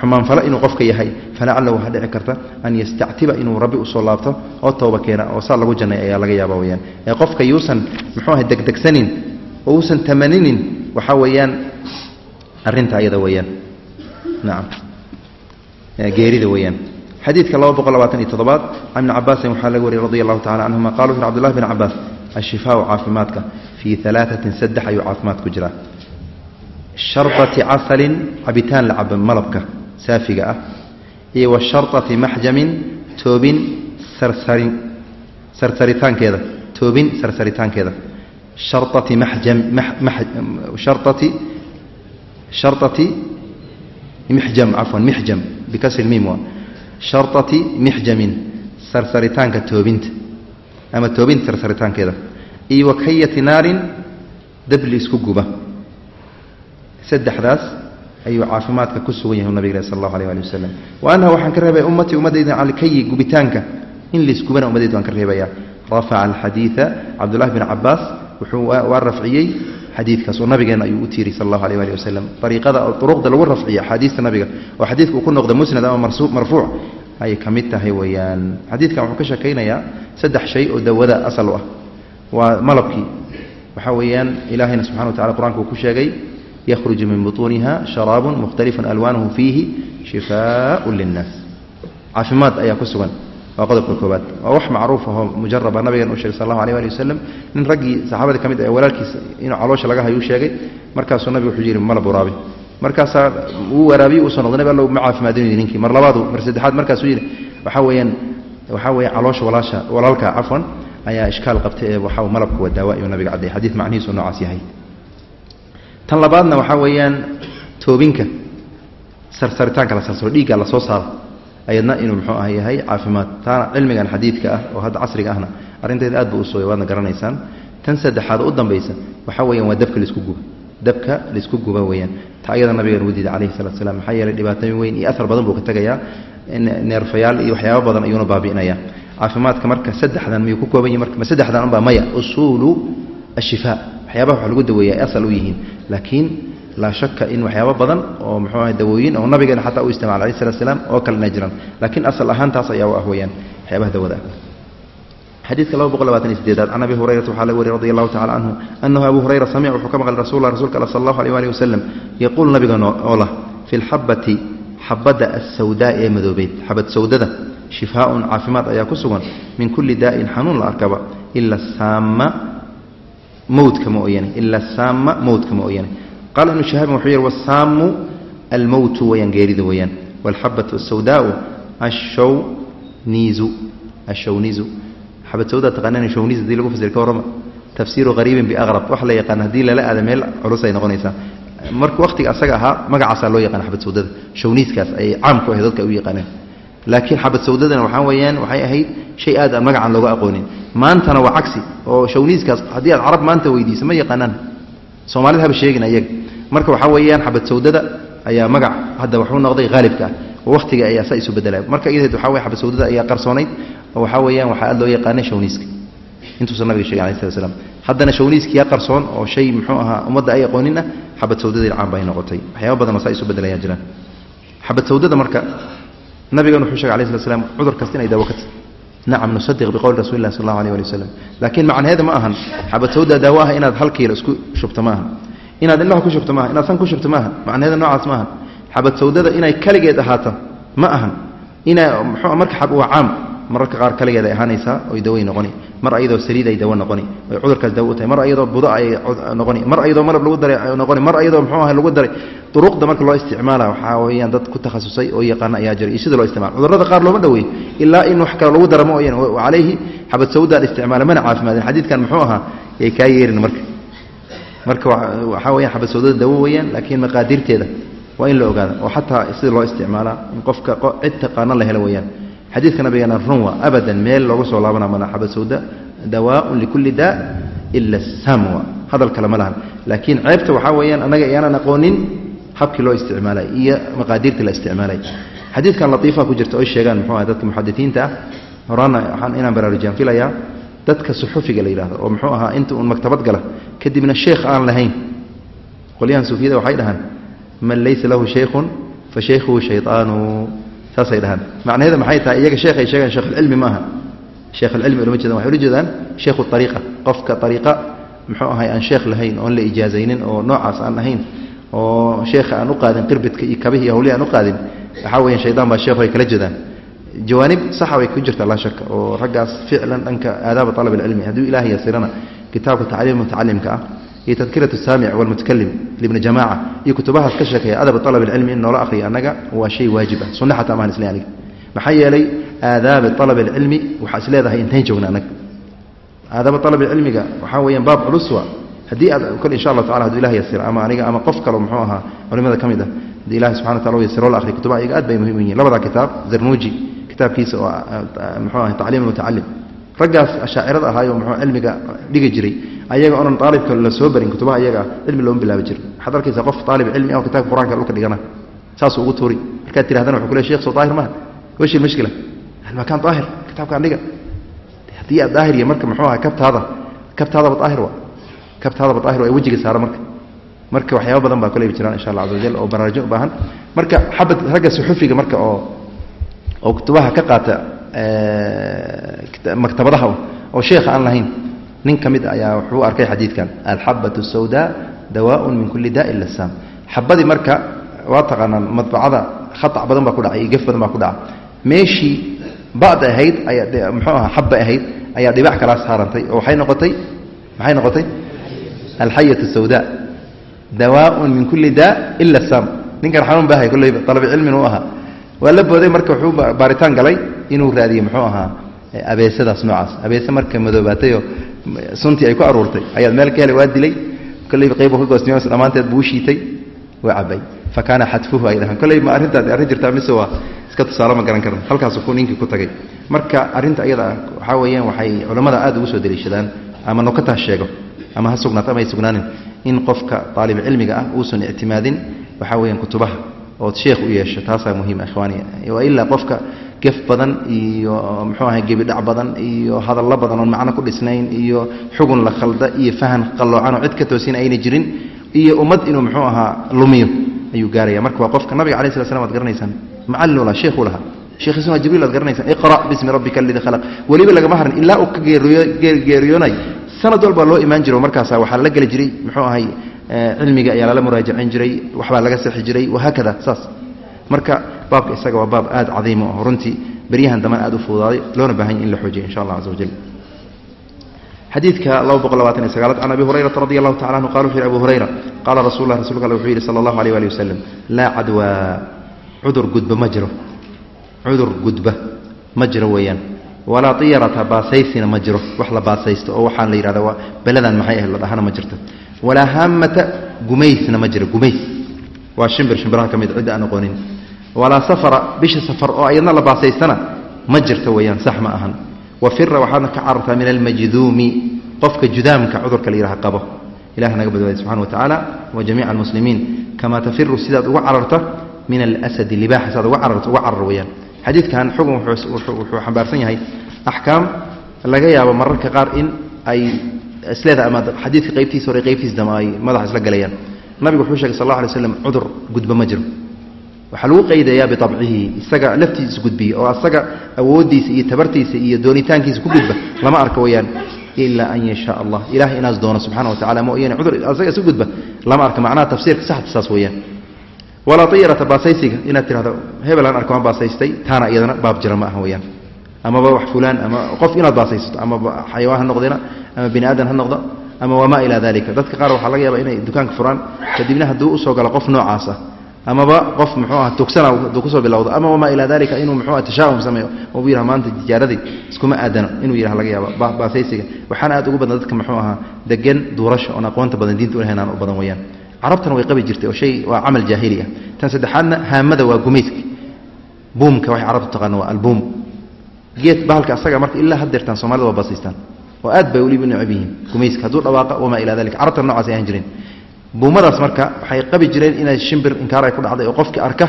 xumaanfalo inuu qofka yahay falacalla waxaa dhici karta an yastactiba inuu rabbi u soo laabto oo tooba keena oo saa lagu jannay ayaa laga yaaba weyaan ee qofka yuusan muxuu ahay degdegsanin oo uusan tamaninin waxaa weeyaan arrinta ayada weeyaan nacam geerida weeyaan xadiidka laba boqol labaatan iyo toddobaad can ibni cabaasin waxaa laga wariyey radi allahu tacala canhuma qala wuxu cbdillahi bn cabaas ashifaau caafimaadka fii alaaatin saddex ayuu caafimaad ku jiraa. Sharbati casalin cabitaan la caba malabka saafiga ah iyo wa sharati maxjamin toobin sarsarin sartaritaankeeda toobin sartaritaankeeda sharati majam sharati sharati mixjam cafwan mixjam bikasri miim waa sharطati mixjamin sarsaritaanka toobinta ama toobinta sarsaritaankeeda. Iyo wa kayati naarin dabli isku guba. Saddexdaas ayuu caafimaadka ku sugan yahay nabig sal allahu alيh ali wasalam wa waxaan ka reebaya ummatii ummadayda calkayi gubitaanka. In laisgubana ummadayda waan ka reebaya rafaca alxadiida cabdullahi bn cabaas wuxuu waa rafciyey xadiikaasoo nabigeen ayuu u tiiriy sal allahu aleh ali wasalam ariiqada uruqda lagu rafciyo axaadiista nabiga oo xadiidka uu ku noqda musnad ama marfuuc ayay ka mid tahay weyaan xadiidkan wuxuu ka sheekaynayaa saddex shay oo dawada asal u ah. Waa malabkii. Waxaa weeyaan ilaahayna subxana wa tacala qur'anka uu ku sheegay yakhruju min butuuniha sharaabun mukhtalifun alwaanuhu fiihi shifaau linnaas. Caafimaad ayaa ku sugan waa qodobka koobaad waa wax macruuf ahoo mujaraba nabigan uu shegay sal allahu alيh ali wasalam nin raggii saxaabada ka mid ee walaalkiisa inuu caloosha laga hayuu sheegay markaasuu nabigu wuxuu yihi malab waraabi markaasaa uu waraabiye u soo noqday. Nab allow ma caafimaadinaydi ninkii. Mar labaadu mar saddexaad markaasuu yidhi waxaa weeyaan waxaa weeye caloosha walaasha walaalka cafwan ayaa ishkaal qabtay ee waxa malabka waa daawa ayuu nabiga cadday xadiid macnihiisu noocaas yahay. Tan labaadna waxaa weeyaan toobinka sarsaritaanka la sarsaro dhiigga la soo saaro ayadna inuu muxuu ah yahay caafimaad taana cilmigan xadiidka ah oo hadda casriga ahna arrinteeda aad buu u waadna garanaysaan. Tan saddexaad u dambaysa waxaa weeyaan waa dabka la isku guba dabka la isku guba weeyaan. Ta ayada nabigan u diiday calayhi salatu slam maxaa yeelay dhibaatooyin weyn iyo asar badan buu ka tegayaa neerfayaal iyo waxyaaba badan ayuuna baabi'inaya caafimaadka marka saddexdan miyuu ku kooban yahi marka ma saddexdan unbaa maya? Usuulu ashifaa waxyaabaha wax lagu daweeya asal u yihiin. Laakiin laa shaka in waxyaaba badan oo muxuu ahay dawooyin oo nabigeena xataa u isticmaala alayh salatu salaam oo kalena jiraan laakiin asal ahaan taas ayaa u ah weeyaan waxyaabaha dawada. Xadiidka laba boqol labatan iyo can abi hurayrata waxaa laga wariy radi allahu tacala canhu anahu abu hurayra samic wuxuu ka maqlay rasul lah rsulka all sal allahu alيh alih wasalam yaquul nabigan oo fi lxabati xabadda assawdaa ee madoobeyd xabad sawdada shifaaun caafimaad ayaa ku sugan min kulli daa'in xanuun la arkaba ila saama mowdka mooyane ila saama mowdka mooyane qaala ibnu shahaabin wuxuu yihi wasaamu almowtu weyaan geerida weeyaan walxabatu asawdaau ashawniizu ashawniizu xabad sawdaa taqaanaan shawniiz haddii lagu fasir ka warrama tafsiiru qariibin biaqrab wax la yaqaan haddii lala aada meel culus ay noqonaysaa marka waqtiga asaga ahaa magacaasaa loo yaqaan xabad sawdada shawniiskaas ayay caam ku ahayd dadka u yaqaaneen laakiin xabad sawdadana waxaa weeyaan waxay ahayd shay aad aan looga aqoonin maantana waa cagsi oo shawniiskaas haddii aad carab maanta weydiisa ma yaqaanaan soomaalida haba sheegin ayaga marka waxaa weeyaan xabad ayaa magac hadda waxuu noqday haalibka waqtiga ayaa saa isu bedelaya marka iyadeed waxaa weye xabad ayaa qarsoonayd. Oo waxaa weeyaan waxaa aad loo yaqaanay shawniiska. Intuusan nabiga shegin alai slat slam haddana shawniiskiyaa qarsoon oo shay muxuu ahaa ummadda ay aqoonin ah caan bay noqotay. Waxyaaba badan oo saa isu bedelayaa jiraan. Xabad marka nabigan wuxuu shegay alai slat slam cudur kasta inay daawo ka tahy nacam nusadiq biqowli rasuli lah sal allahu alيh ali wasalam laakiin macnaheeda ma ahan xabad sawda daawo ah inaad hal kiilo isku shubto maaha inaad indhaha ku shubto maaha inaad san ku shubto maaha macnaheeda noocaas ma ahan xabad sawdada inay kaligeed ahaato ma ahan ina marka waa caam mararka qaar kaligeed ay ahaanaysaa oy daway noqoni. Mar ayadoo saliid ay dawo noqoni. Oy cudurkaas dawo u tahay. Mar ayadoo budo ay noqoni. Mar ayadoo malab lagu daray noqoni. Mar ayadoo muxuu ahay lagu daray. Duruqda marka loo isticmaala waxaa weeyaan dad ku takhasusay oo yaqaana ayaa jira. Iyo sida loo isticmaala. Cudurrada qaar looma dhaweey ilaa in wax kale lagu dara mooyaan calayhi xabad sawdaad isticmaala mana caafimaadin. Xadiidkan muxuu ahaa yay kaa yeerin marka. Marka waxaa weeyaan xabad sawdada dawo weeyaan laakiin maqaadirteeda waa in la ogaada. Oo xataa sida loo isticmaalaa in qofka cid taqaano la helo weeyaan xadiidka nabigeena run waa abadan meel looga soo laabana mana xabad sawda dawaaun likulli daa ila samwa hadal kale ma lahan. Laakiin ceebta waxaa weeyaan annaga iyaanan aqoonin habkii loo isticmaalay iyo maqaadirtii la isticmaalay. Xadiidkan latiifa ku jirta oy sheegaan muxuu aha dadka muxadisiinta ah. Horaana waxaan inaan baraarujiyaan filayaa dadka suxufiga la yidhahdo oo muxuu ahaa inta uun maktabad gala kadibna sheekh aan lahayn. Qolyahan suufiyada waxay dhahaan man laysa lahu shaykhun fa shaykhuhu shayطaanu saasay dhahaan. Macnaheeda maxay tahay? Iyaga sheekhay sheegaan sheekhucilmi maaha. Sheekhucilmi ulama jeedaan waxay ula jeedaan sheekhu ariiqa qofka ariiqa muxuu ahay aan sheekh lahayn oon la ijaazaynin oo noocaas aan ahayn oo sheekha aan u qaadin qirbidka iyo kabihii hawlihi aan u qaadin waxaa weeyaan shaydaan baa sheekhu ay kala jeedaan. Jawaanib saxa way ku jirtaa laa shaka oo raggaas ficlan dhanka aadaaba alab alcilmi hadduu ilaah yasirana kitaabka tacliim mutacalimka ah iyo tadkirat saamic walmutakalim libni jamaaca iyo kutubahaas ka sheekeeya adab alab alcilmi in noola akhriya annaga waa shay waajib ah. Sunna xataa mahan isla aniga. Maxaa yeelay aadaabi alab alcilmi waxaa is leedahay intayn joogna annaga. Aadaaba alab alcilmiga waxaa weeyaan baab culus wa haddii aad kol insha allah tacala haduu ilah yasira ama aniga ama qof kalo muxuu ahaa culimada ka mid ah haddii ilahi subxana wa tacala u yasiro la akhriya kutubaha iyaga aad bay muhiim u yihiin labadaa kitaab zarnuuji kitaabkiisa oo muxuu ahay tacliim mutacalim raggaas ashaacirada ahaayo muxuu cilmiga dhigi jiray ayaga onan aalibka la soo barin kutubaha iyaga ah cilmi looma bilaabi jiro waxaad arkaysaa qof aalib cilmi ah kitabka qur'aanka dhulka dhigana saasuu ugu tuuri. Markaad tirahdana wuxuu ku le shekh soo daahir maaha weshi mashkila. Makaan daahir? Kitaabkaan dhiga. Haddii aad daahir iyo marka muxuu ahay kabtaada kabtaadaba daahir wa kabtaadaba daahir waa wejiga saara marka. Marka waxyaaba badan baa koleyba jiraan insha allah caza wajal oo baraarujin u baahan. Marka xabad ragga suxufiga marka oo oo kutubaha ka qaata maktabadaha oo sheekha aan lahayn nin ka mid ayaa wuxuu arkay xadiidkan alxabatu sawda dawaaun min kulli daai lasam xabadii marka waa taqaanaan madbacada khaac badan baa ku dhacay iyo gef badan baa ku dhaca. Meeshii bada ahayd ayaa muxuu aha xabba ahayd ayaa dhibac kalaa saarantay oo waxay noqotay maxay noqotay? Alxayatu sawda dawaaun min kulli daa ila sam ninkan xanuun baahay kolleyba alabcilmin u ahaa. Waa la booday marka wuxuu baaritaan galay inuu raadiye muxuu ahaa abeesadaas noocaas. Abeese marka madoobaatayoo suntii ay ku aruurtay ayaad meel ka helay waa dilay. Kolleyba qaybu ka goosnimos dhammaanteed buu shiitay waa cabay fa kaana xadfuhu ay dhahaan. Kolley ma arrintaas arrin jirtaa mise waa iska tusaale ma garan karna halkaasu ku ninkii ku tagay. Marka arrinta iyada ah waxaa weeyaan waxay culammada aad ugu soo deliishadaan. Ama nokataa sheego. Ama ha sugnaato ama ay sugnaanin. In qofka aalibcilmiga ah uusan ictimaadin waxaa weyaan kutubaha ood sheekh u yeesho taasaa muhiima ikhwaani. Ilaa qofka gef badan iyo muxuu ahay gebidhac badan iyo hadallo badan oon macno ku dhisnayn iyo xugun la khalda iyo fahan qalloocan oo cid ka toosin ayna jirin iyo ummad inuu muxuu ahaa lumiyo. Ayuu gaaraya marka waa qofka nabiga alai sla slam ad garanaysaan. Macallin laha sheekhu lahaa. Sheekhiisuna waa jibriil ad garanaysaan. Iqra' bismi rabbika aladii khalaq. Weliba lagama harin ilaa uu ka geeriyoonay sanad walbaa loo imaan jiro markaasa. Waxaa la geli jiray muxuu ahay cilmiga ayaa lala muraajacin jiray. Waxbaa laga sixi jiray. Wahaakada saas marka baabka isaga waa baab aad cadiima oo runtii beryahan daman aad u fududaaday loona baahan ya in la xoojiya insha allah caza wajal xadiidka laba boqol labaatan iyo sagaalaad can abi hurayrata radi allahu tacala anhu qala wuxu yhi abu hurayra qaala rasul lah rasulka alle wuxuu yidhi sala allahu aleyh ali wasalam laa cadwaa cudur gudba ma jiro cudur gudba ma jiro weeyaan. Walaa iyarata baasaysina ma jiro wax la baasaysto oo waxaan la yidhahda waa beladan maxay ahayd la ma jirto. Walaa haamata gumaysna ma jiro gumays waa shimbir shimbiraha ka mid cidda aan aqoonin walaa safara bisha safar oo ayadna la baasaystana ma jirto weeyaan sax ma ahan. Wafira waxaadna ka carartaa min almajduumi qofka judaamka cudurka la yidhaha qabo. Ilah naga badbaadiy subxana wa tacaala wa jamiica almuslimiin. Kamaa tafiru sidaad uga cararta min alasadi libaaxa sidaad uga cararto uga carar weeyaan. Xadiidkan xugun wuxuu xambaarsan yahay axkaam laga yaabo mararka qaar in ay isleeda ama xadiidka qaybtiisa hore qaybtiisa dama ay madaxa isla galayaan. Nabigu wuxuu shegay sal alla alay slam cudur gudba ma jiro waxaa lagu qaydayaa biabcihi isaga laftiisa isgudbiya oo asaga awoodiisa iyo tabartiisa iyo doonitaankiisa ku gudba lama arka weyaan ilaa an yashaa allah. Ilahay inaas doono subxana wa tacala mooyaane cudur isu gudba lama arka macnaha tafsiirka saxta saas weyaan walaa ayarata baasaysiga inaad tirahdo hebel aan arka waan baasaystay taana iyadana baab jira ma aha weyaan amaba wax fulaan ama qof inaad baasaysato ama xayawaan ha noqdina ama bini aadan ha noqdo ama wamaa ilaa dalika dadka qaar waxaa laga yaaba inay dukaanka furaan kadibna hadduu u soo galo qof noocaas ah amaba qof muxuu aha tugsana ku soo bilowdo ama wamaa ilaa dalika inuu muxuu ah tashaahum sameeyo oo yidhaha maanta tijaaradii iskuma aadano inuu yidhaha laga yaaba baasaysiga. Waxaana aad ugu badna dadka muxuu ahaa degan duurasha oon aqoonta badan diinta ulahaynaan u badan weyaan carabtana way qabi jirtay oo shay waa camal jaahili ah. Tan saddexaadna haamada waa gumayska. Buumka waxay carabtu taqaana waa albuum. Geed bahalka asaga marka ilaa haddeertaan soomaalida waa baasaystaan oo aad bay weliba u necab yihiin gumayska. Hadduu dhawaaqa wamaa ilaa dalika carabtana nocaas ahan jireen buumadaas marka waxay qabi jireen inay shimbir inkaar ay ku dhacday oo qofkii arka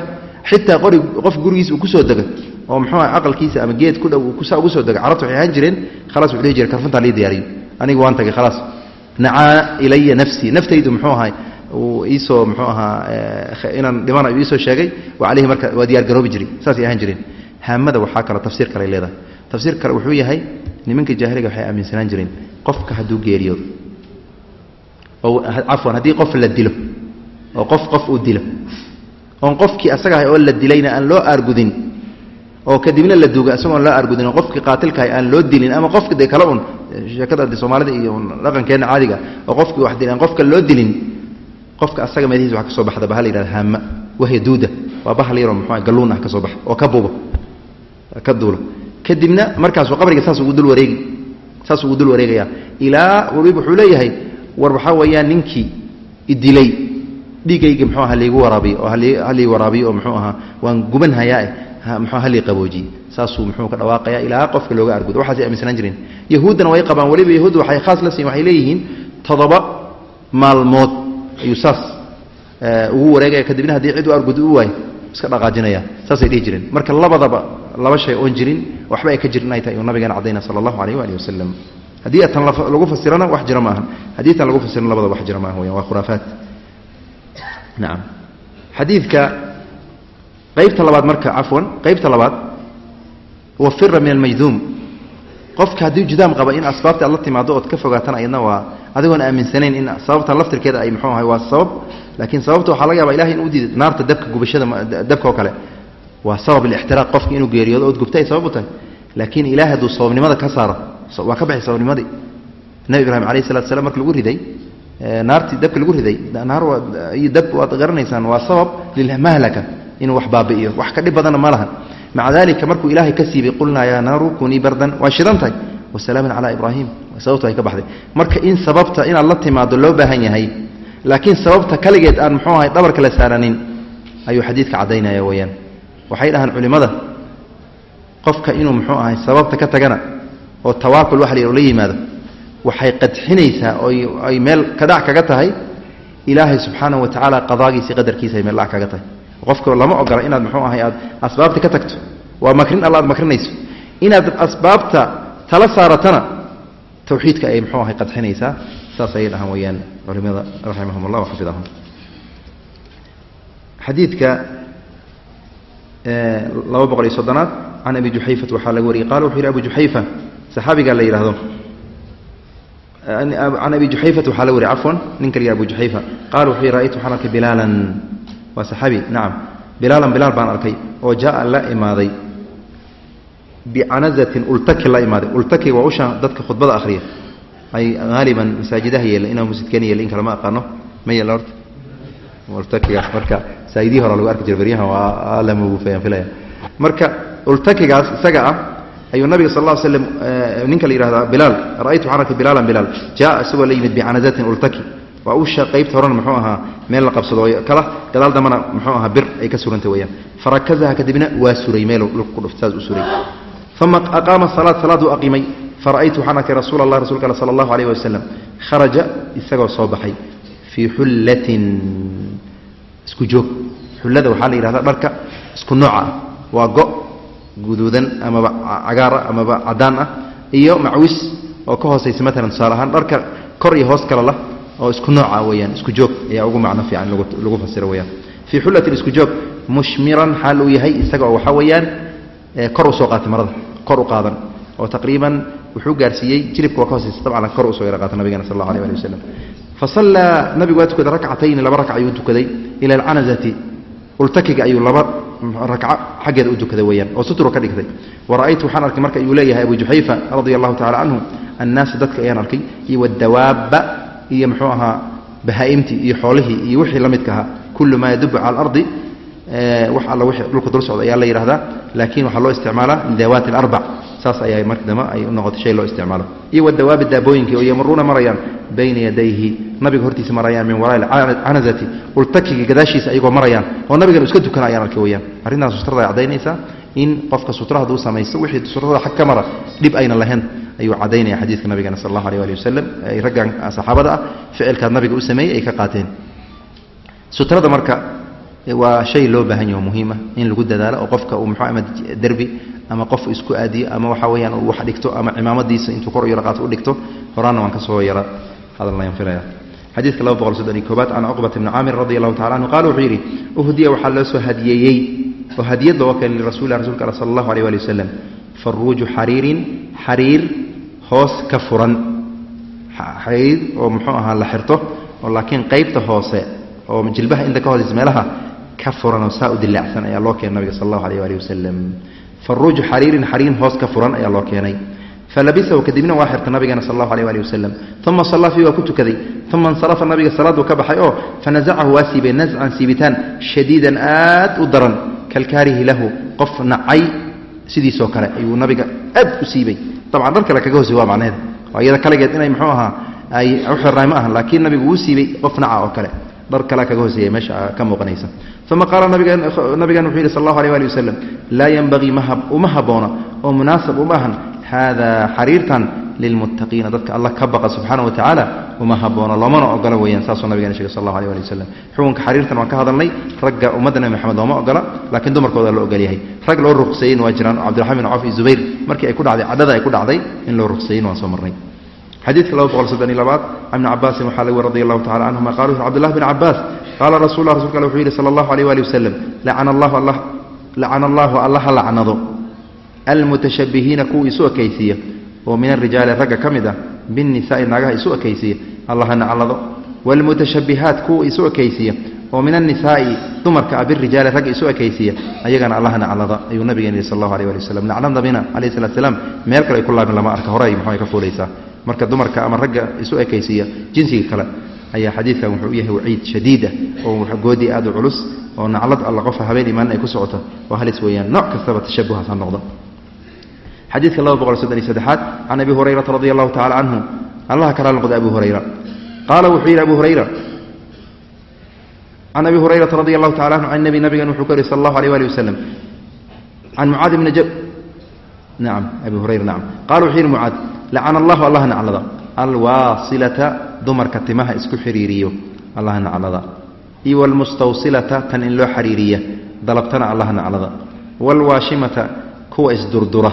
xitaa qof gurigiisa uu ku soo dego oo muxuu ah aqalkiisa ama geed ku dhow ugu soo dego carabta waxay ahaan jireen khalaas wuxuu dhihi jiray karfantaa lii diyaariyo. Aniga waan tagay khalaas. Nacaa ilaya nafsii naftaydu muxuu ahay uu iisoo muxuu ahaa inaan dhimana iisoo sheegay. Wa caleyhi marka waa diyaar garoobi jiray. Saasay ahaan jireen. Haamada waxaa kale tafsiir kale leedahay. Tafsiir kale wuxuu yahay nimanka jaahiliga waxay aaminsanaan jireen qofka hadduu geeriyoodo oo cafwan haddii qof la dilo oo qof qof uu dilo. Oon qofkii asaga oo la dilayna aan loo aargudin oo kadibna la duga isagoon loo aargudin oo qofkii qaatilkahay aan loo dilin ama qofka dee kale un sheekada de soomaalida iyo dhaqankeenna caadiga oo qofkii wax dilin aan qofka loo dilin qofka asaga meedihiis waxa ka baxda bahal yidhahda haama wahya duuda waa bahal yaroo muxuu galluun ah ka baxa oo ka buuba ka duula kadibna markaasuu qabriga saas ugu dul wareegi saas ugu dul wareegaya ilaa wuxuu leeyahay war waxaa weeyaan ninkii idilay dhiigayga muxuu aha liigu waraabiyo oo halii waraabiyo oo muxuu ahaa waan guban hayaa muxuu halii qaboojiye. Saasuu muxuu ka dhawaaqaya ilaa qofka looga argudo waxaasay aaminsanaan jireen. Yahuuddana way qabaan waliba yahuudda waxay khaas la siin waxay leeyihiin toddoba maalmood. Ayuu saas ugu wareegaya kadibna haddii cid u argudo u waayo iska dhaqaajinaya. Saasay dhihi jireen. Marka labadaba laba shay oon jirin waxba ay ka jirin inay tahay uu nabigeena cadayna sala allahu alayh waalihi wasalam haddii tan lagu fasirana wax jira maaha haddii tan lagu fasirana labadaba wax jira maaha weyan waa khuraafaat nacam xadiidka qaybta labaad marka cafwan qaybta labaad wafira min almajduum qofka haddii judaam qaba in asbaabta aad la timaado ood ka fogaatana ayadna waa adigoon aaminsanayn in sababtan laftirkeeda ay muxuu ahay waa sabab. Laakiin sababta waxaa laga yaba ilahay in u diiday naarta dabka gubashada dabka oo kale. Waa sabab alixtiraaq qofki inuu geeriyoodo ood gubta ay sabab u tahay. Laakiin ilahay hadduu sababnimada ka saaro waa ka baxay sababnimadii nabi ibraahim alayh salatu slam marka lagu riday naartii dabka lagu riday naar iyo dab waad garanaysaan waa sabab lilmahlaka inuu wax baabi'iyo. Wax ka dhib badanna ma lahan. Maca dalika markuu ilaahay ka siibay qulnaa yaa naaru kunii bardan. Waa shidan tahay. Wasalaaman calaa ibraahim sababtu ay ka baxday. Marka in sababta inaad la timaado loo baahan yahay laakiin sababta kaligeed aan muxuu ahay dhabarka la saaranin ayuu xadiidka caddaynaya weeyaan. Waxay dhahaan culimmada qofka inuu muxuu ahay sababta ka tagana oo tawaakul waxa la yimaado waxay qadxinaysaa oo ay meel kadhac kaga tahay. Ilaahay subxaanahu wa tacaala qadaagiisi qadarkiisa ay meel dhac kaga tahay. Qofka lama ogola inaad muxuu ahay aad asbaabta ka tagto. Waa makrin alla aad makrinayso. Inaad asbaabta tala saaratana tawxiidka ay muxuu ahay qadxinaysaa. Saas ayay dhahaan weeyaan culimada raximahum allah waxafidahum xadiidka laba boqol iyo soddonaad can abi juxayfat waxaa laga wariyey. Qala wuxuu yidhi abu juxayfa saxaabigaa la yidhahdo can abi juxayfat waxaa laga wariyey cafwan ninka la yidhah abu juxayfa qaala wuxuu yidhi ra'aytu waxaan arkay bilaalan. Waa saxaabi nacam bilaalan bilaal baan arkay oo jaa la imaaday. Bicanazatin ultaki la imaaday. Ultaki waa usha dadka khudbada akhriya. Ay haaliban masaajidaha yeela inaa masjidkani yeela in kale ma aqaano. Ma yeela horta. Ultakigaas marka saaidihi hore lagu arki jira baryahan waa alamugufayan filaya. Marka ultakigaas isaga ah ayuu nabiga sal lla slam ninka la yihahda bilaal ra'aytu waxaan arkay bilaalan bilaal. Jaa isagoo la yimid bicanazatin ultaki. Waa usha qaybta horena muxuu ahaa meel la qabsado kala gadaal dambana muxuu ahaa bir ay ka suranta weyaan farakazaha kadibna waa suray meel dhulka ku dhuft saas u suray. Uma aqaama salaad salaaduu aqimay. Fara'aytu waxaan arkay rasuula allah rasulka al sala allahu alayh wasalam kharaja isagoo soo baxay fii xullatin isku joog. Xullada waxaa la yidhahda dharka isku nooca ah. Waa go guduudan amaba cagaar ah amaba cadaan ah iyo macwis oo ka hoosaysa maalan tusaale ahaan. Dharka kor iyo hoos kale lah oo isku nooca weyaan isku joog ayaa ugu macno fiican lagu fasiro weyaan fii xullatin isku joog mushmiran xaal uu yahay isaga oo waxaa weeyaan kor u soo qaatay marada kor u qaadan oo taqriiban wuxuu gaarsiiyey jilibka waa ka hoosaysa dabcan kor u soo yara qaata nabigana sal allah alih ali wasalam fasallaa nabigu waa tukaday rakcatayni laba ragc ayuu tukaday ila alcanazati ultakiga ayuu laba ragco xaggeeda u tukaday weyaan oo suturo ka dhigtay. Wa ra'aytu waxaan arkay marka uu leeyahay abu juxayfa radia allahu tacala canhu annaasa dadka ayaan arkay iyo wadawaabba iyo muxuu ahaa bahaa'imtii iyo xoolihii iyo wixii la midka ahaa. Kullu maa yadubu cala alardi wax alla wixii dhulka dul socda ayaa la yidhahdaa laakiin waxaa loo isticmaalaa lidawaati alarbac saas ayaa marka ay u noqotay shay loo isticmaalo. Iyo wadawaabi daabooyinkii oo yamuruuna marayaan bayna yadayhi nabiga hortiisa marayaan min waraai canazati ultakiga gadaashiisa ayagoo marayaan oo nabigan iska tukana ayaan weyaan arrintaas sutrada ay caddaynaysaa in qofka sutra hadduu samaysto wixii sutrada xag ka mara dhib ayna lahayn ayuu caddaynaya xadiidka nabigana sal allahu aleh ali wasalam raggan saxaabada ah ficilkaad nabiga u sameeyey ay ka qaateen. Sutrada marka waa shay loo baahan yaho muhiima in lagu dadaalo oo qofka uu muxuu ama derbi ama qof isku aadiyo ama waxa weeyaan uu wax dhigto ama cimaamadiisa intuu kor u yaro qaato u dhigto horaanna waan ka soo yara. Hadalnayaan filaya xadiidka laba boqol soddon iyo koobaad can cuqbata bni caamir radi allahu tacala anhu qala wuxuu yidhi uhdiya waxaa loo soo hadiyeeyey oo hadiyadda oo kale lirasulilah rasulka al sala allahu aleyh ali wasalam faruuju xariirin xariir hoos ka furan. Xariir oo muxuu ahaa la xirto oo laakiin qaybta hoose oo jilbaha inta ka hooseysa meelaha ka furan oo saa u dilaacsan ayaa loo keenay nabiga sal allahu aleyh ali wasalam faruuju xariirin xariin hoos ka furan ayaa loo keenay. Falabisahu kadibna waa xirta nabigana sal allahu aleh ali wasalam uma sallaa fiihi waa ku tukaday. Uma insarafa nabiga salaaduu ka baxay oo fanazacahu waa siibay nazcan siibitaan shadiidan aad u daran. Kalkaarihi lahu qof nacay sidiisoo kale ayuu nabiga aad u siibay. Dabcan dhar kale kaga hoosey waa macnaheeda oo iyada kalegeed inay muxuu ahaa ay u xirnaay ma ahan laakiin nabigu wuu siibay qof naca oo kale. Dhar kalea kaga hooseeya meesha ka muuqanaysa uma qaala nabigan wuxuu yidhi sal allahu aleh ali wasalam laa yenbagii uma habboona oo munaasab uma ahan hada xariirtan lilmuttaqiina dadka allah ka baqa subxaana wa tacaala uma haboono loomana ogola weeyaan saasuu nabigana shegay sal allahu aleh ali wasalam xukunka xariirtan waan ka hadalnay ragga ummadda nebi maxamed looma ogola laakiin dumarkooda loo ogol yahay rag loo ruqseeyin waa jiraan oo cabdiraxman bin iyo zubayr markii ay ku dhacday cadhada ay ku dhacday in loo ruqseeyin waan soo marnay xadiidka laba boqol soddon iyo labaad can cabaasin waxaa laga radi allahu tacala canhuma qala cabdullahi bn cabaas qaala rasul rasulka alle wuxuu yidhi sala allahu aleyh waali wasalam lacana allahu allaha lacnado almutashabihiina kuwa isu ekaysiiya oo min arijaali ragga ka mid ah binnisaai naagaha isu ekaysiiya allaha naclado waalmutashabihaat kuwa isu ekaysiiya oo min annisaai dumarka ah birijaali ragga isu ekaysiiya ayagana allaha naclada ayuu nabigeena yihi sal allahu aleh ali wasalam naclad nabina alayh salatu salaam meel kale ay ku laabin lama arka hore ay muxuu ka fuulaysaa marka dumarka ama ragga isu ekaysiiya jinsiga kale ayaa xadiidkan wuxuu u yahay waciid shadiid ah oo goodii aad u culus oo naclad alla qofa habeen imaan ay ku socoto oo halis weeyaan. Nooc kastaba tashabuhaas ha noqdo. Xadiidka laba boqol soddon iyo saddexaad can abi hurayrata radi allahu tacala canhu allaha kala noqda abu hurayra. Qaala wuxuu yidhi abu hurayra. Can abi hurayrata radi allahu tacala anhu can nabi nabigan wuxuu ka wari sal allahu alيh wali wasalam can mucaad bni jab nacam abi hurayra nacam qala wuxuu yidhi mucaad lacana allahu allah naclada alwaasilata dumarka timaha isku xiriiriyo allah naclada iyo wlmustawsilata tan in loo xariiriya dalabtana allah naclada wlwaashimata kuwa isdurdura.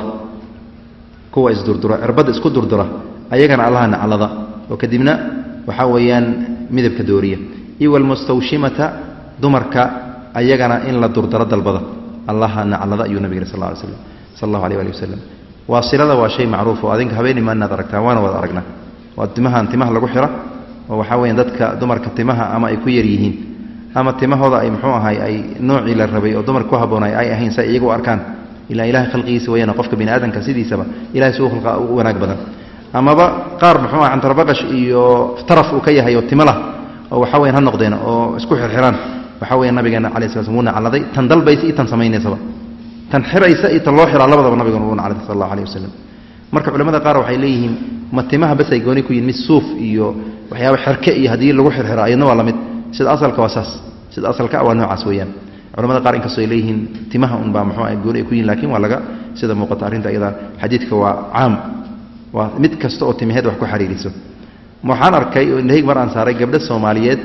Kuwa isdurdura cirbadda isku durdura ayagana allah naclada oo kadibna waxaa weeyaan midabka dooriya. Iyo wlmustawshimata dumarka ayagana in la durdaro dalbada. Allaha naclada ayuu nabig sal slam sal allahu aleh ali wasalam waasilada waa shay macruuf adinka habeeni ma inaad aragtaan waana wada aragnaa waa timahan timaha lagu xira oo waxaa weya dadka dumarka timaha ama ay ku yar yihiin. Ama timahooda ay muxuu ahay ay noocii la rabay oo dumarka ku habboonay ay ahayn sa iyagu arkaan. Ilaa ilahay khalqigiisa weyaan qofka bini aadamka sidiisaba ilahay si u khalqa u wanaag badan. Amaba qaar muxuu aha cantarbaqash iyo taraf uu ka yahay oo timo lah oo waxa weyan ha noqdeen oo isku xirxiraan. Waxa weya nabigeena cala sla slam wuu nacladay. Tan dalbaysa iyo tan samaynaysaba. Tan xiraysa iyo tan loo xiraa labadaba nabigeena wuu nacladay sal allahu aleh wasalam marka culamada qaar waxay leeyihiin ma timaha bas ay gooni ku yihiin mid suuf iyo waxyaaba xerke iyo haddii lagu xirxiro ayadna waa la mid sida asalka waa saas. Sida asalka waa noocaas weeyaan. Culamada qaar inkastoo ay leeyihiin timaha unbaa muxuu ah gooni ay ku yihiin laakiin waa laga sida muuqata arrinta iyada xadiidka waa caam. Waa mid kasta oo timiheed wax ku xariiriso waxaan arkay indhahayg mar aan saaray gabdho soomaaliyeed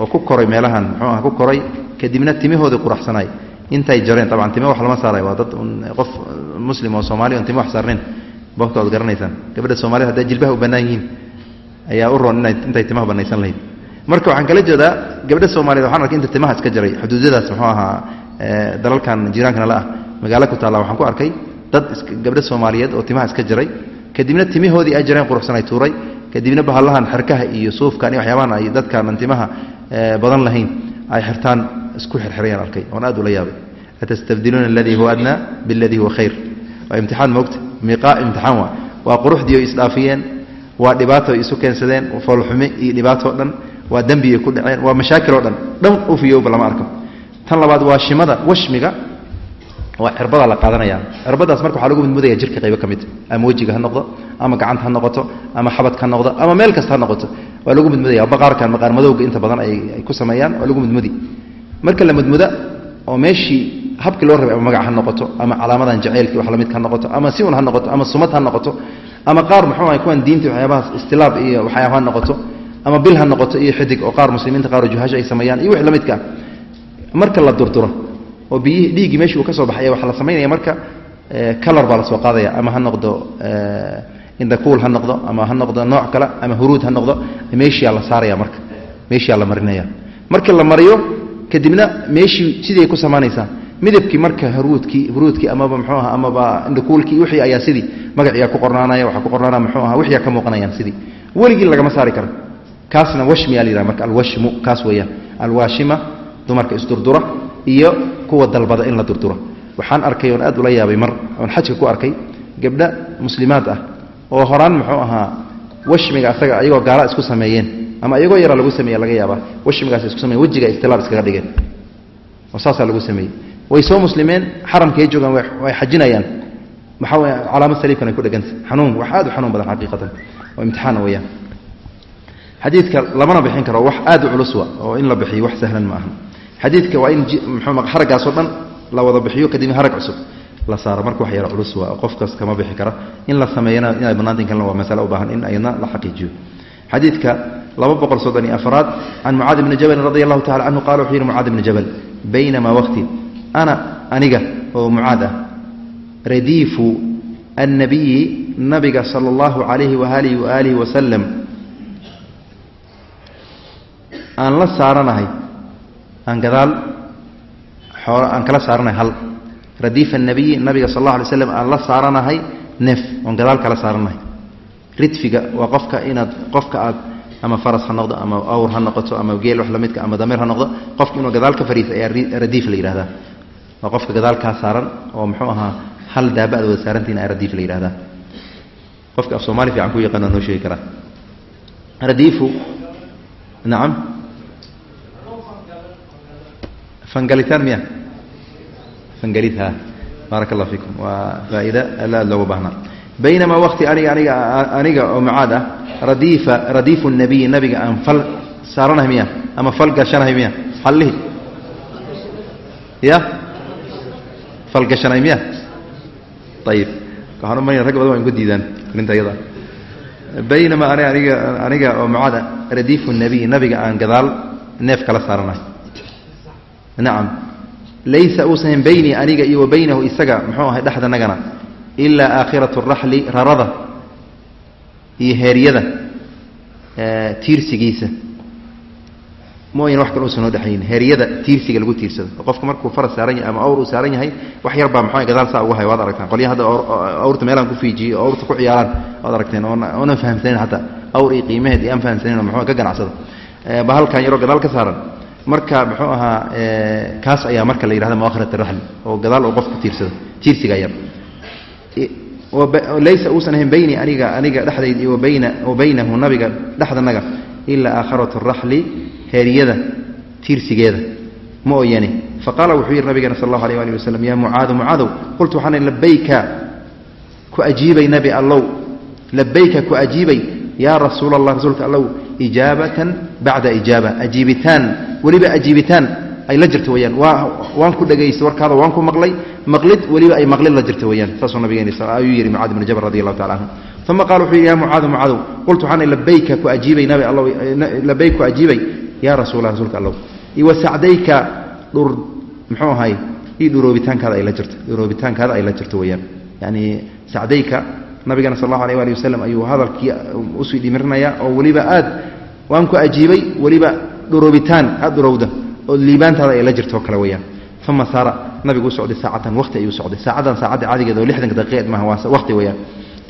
oo ku koray meelahan muxuu ah ku koray kadibna timahooda quraxsanay intay jareen tabcan time wax lama saaray waa dad qof muslim oo soomaliya on time wax saarnayn bofka waad garanaysaan gabadha soomaaliyed hadday jilbaha u bannaan yihiin. Ayaa u roon intay timaha banaysan lahayd. Marka waxaan kala jeedaa gabdha soomaaliyed waxaan arkay inta timaha iska jaray. Xuduudyadaas muxuu ahaa dalalkan jiiraankana la ah. Magaalo ku taalla waxaan ku arkay dad gabdho soomaaliyeed oo timaha iska jaray. Kadibna timihoodii ay jareen quruxsanay tuuray. Kadibna bahallahan xerkaha iyo suufkan iyo waxyaabahan ay dadkaanan timaha badan lahayn ay xirtaan isku xirxirayaan arkay. Oon aad ula yaabay. Atastabdiluuna aladii huwa adnaa biladii huwa khayr. Waa imtixaan moogta miiqaa imtixaan waa. Waa quruxdii oo isdhaafiyeen waa dhibaato isu keensadeen foolxume iyo dhibaatoo dhan waa dembigay ku dhaceen waa mashaakil oo dhan. Dhan ufiyowba lama arko. Tan labaad waa shimada washmiga waa cirbada la qaadanaya. Cirbadaas marka waxaa lagu mudmudaya jirka qaybo ka mid. Ama wejiga ha noqdo ama gacanta ha noqoto ama xabadka ha noqdo ama meel kasta ha noqoto. Waa lagu mudmudaya baqaarkan maqaar madowga inta badan ay ku sameeyaan waa lagu mudmudi marka la mudmuda oo meeshii habkii loo rabay ama magac ha noqoto ama calaamadan jaceylkii wax lamidka ha noqoto ama si un ha noqoto ama sumad ha noqoto ama qaar muxuu ahay kuwan diinta waxyaabahaas istilaab iyo waxyaaba ha noqoto ama bil ha noqoto iyo xidig oo qaar muslimiinta qaar juhaasha ay sameeyaan iyo wix la midka marka la durduro oo biyihii dhiiggii meeshii uu ka soo baxaya waxaa la samaynaya marka kalar baa la qaadaya ama ha noqdo indakuul ha noqdo ama ha noqdo nooc kale ama huruud ha noqdo meeshiyaa la saaraya marka meeshiyaa la marinaya marka la mariyo kadibna meeshii siday ku samaanaysaa midabkii marka huruudkii huruudkii amaba mxuu aha amaba indhakuulkii wixii ayaa sidii magaciyaa ku qornaanaya waxaa ku qornaanaya mxuu aha wixyaa ka muuqanayaan sidii. Weligii lagama saari karo. Kaasna washmiyaa la marka alwashmu kaas weeyaan. Alwaashima dumarka isdurdura iyo kuwa dalbada in la durduro. Waxaan arkay oon aad ula yaabay mar oon xajka ku arkay gabdha muslimaad ah oo horaan muxuu ahaa washmiga asaga ayagoo gaala isku sameeyeen ama iyagoo yaraa lagu sameeya laga yaabaa washmigaas isku sameyen wejiga istilaab iskaga dhigeen. Oo saasaa lagu sameeyey way soo muslimeen xaramkay joogaan way xajinayaan. Maxaa calaamad saliibkan ay ku dheganta. Xanuun wax aad u xanuun badan xaqiiqatan. Oo imtixaana weyaan xadiidka lamana bixin karo wax aad u culus wa oo in la bixiyo wax sahlan ma aha. Xadiidka waa in mxuu haragaasoo dhan la wada bixiyo kadibna harag cusub la saaro. Marka wax yaro culus waa qofkaas kama bixi kara. In la sameeyana inay bannaantin waa masale u baahan in ayadna la xaqiijiyo. Xadiidka laba boqol soddon iyo afraad can mucaad bni jabalin radi allahu tacala canhu qala wuxuu yihi mucaad bni jabal baynamaa waqti ana aniga oo mucaad ah radiifu annabiyi nabiga sala allahu calayhi waalihi waaalihi wasalam aan la saaranahay aan gadaal xoolo aan kala saaranahay hal radiif annabiyi nabiga sal alla alay slam aan la saaranahay neef oon gadaal kala saaranahay ridfiga waa qofka inaad qofka aad ama faras ha noqdo ama awr ha noqoto ama geel wax lamidka ama dameer ha noqdo qofka inuu gadaal ka fariisa ayaa radiif la yidhahdaa waa qofka gadaal kaa saaran oo muxuu ahaa hal daaba ad wada saarantihin ayaa radiif la yidhahdaa qofka af soomaali fiican ku yaqaan noo sheegi karaa radiifu nacam fangalitaan miya? Fangalid ha baaraka allah fiikum. Waa faa'iida aad aad loogu baahnaa baynamaa waqti aniga aniga aniga oo mucaad ah radiifa radiifu nabiyi nabiga aan fal saaranahay miya? Ama fal gashanahay miya? Xallihi ya falgashanay miya ayib maynaya rag badan waa in ku diidaan arrinta iyada. Baynama ani aniga aniga oo mucaada radiifu nabiy nabiga aan gadaal neef kala saaranahay nacam laysa uusan baynii aniga iyo wa isaga muxuu ahay dhexdanagana ilaa aakhiratu raxli rarada iyo heeryada tiirsigiisa mooyan wax kale uusan noo dhexayn heeryada tiirsiga lagu tiirsado. Qofka markuu faras saaran yahay ama awr saaran yahay wax yar baa maxaa gadaal saa ugu hay waad aragtaan. Qolyaha hadda awrta meelaan ku fiijiyo oo awrta ku ciyaaraan waad aragteen oonan fahamsanayn hataa awr iyo qiimaheed iyo aan fahamsanayn oo muxuu ka ganacsado. Bahalkan yaroo gadaal ka saaran. Marka muxuu ahaa kaas ayaa marka la yidhahda muakhirat raxli oo gadaal uu qof ku tiirsado tiirsiga yar. Laysa uusan ahayn bayni aniga aniga dhexdayd iyo wa baynahu nabiga dhexdanaga ilaa aakhiratu raxli heeryada tiirsigeeda ma ooyane faqaala wuxuu yidhi nabigeena sal allahu alيh alih waslm ya mucaadu mucaadow qultu waxaan ihi labayka ku ajiibay nebi allow. Labayka ku ajiibay yaa rasuula allah rasuulka allow ijaabatan bacda ijaaba. Ajiibitaan weliba ajiibitaan ay la jirto weyaan waa waan ku dhegaysta warkaada waan ku maqlay. Maqlid weliba ay maqlid la jirto weyaan saasuu nabigeen ayuu yidhi mucaad bn jabal radi allahu tacala canhu uma qala wuxuu yidhi ya mucaadu mucaadow qultu waxaan ihi labayka ku ajiibay nabi allow labayk ku ajiibay ya rasuula rasuulka allow iwa sacdayka dhur muxuu ahay io dhuroobitaankaada ay la jirto dhuroobitaankaada ay la jirto weyaan yani sacdayka nabigana sal allahu alيh ali waslm ayuu hadalkii u sii dhimirinayaa oo weliba aad waan ku ajiibay weliba dhuroobitaan aad dhurowda oo liibaantaada ay la jirto oo kale weyaan uma saara nabigu u socday saacatan waqti ayuu socday. Saacadan saacadda caadigeed oo lixdanka daqiiqeed maaha waa waqti weyaan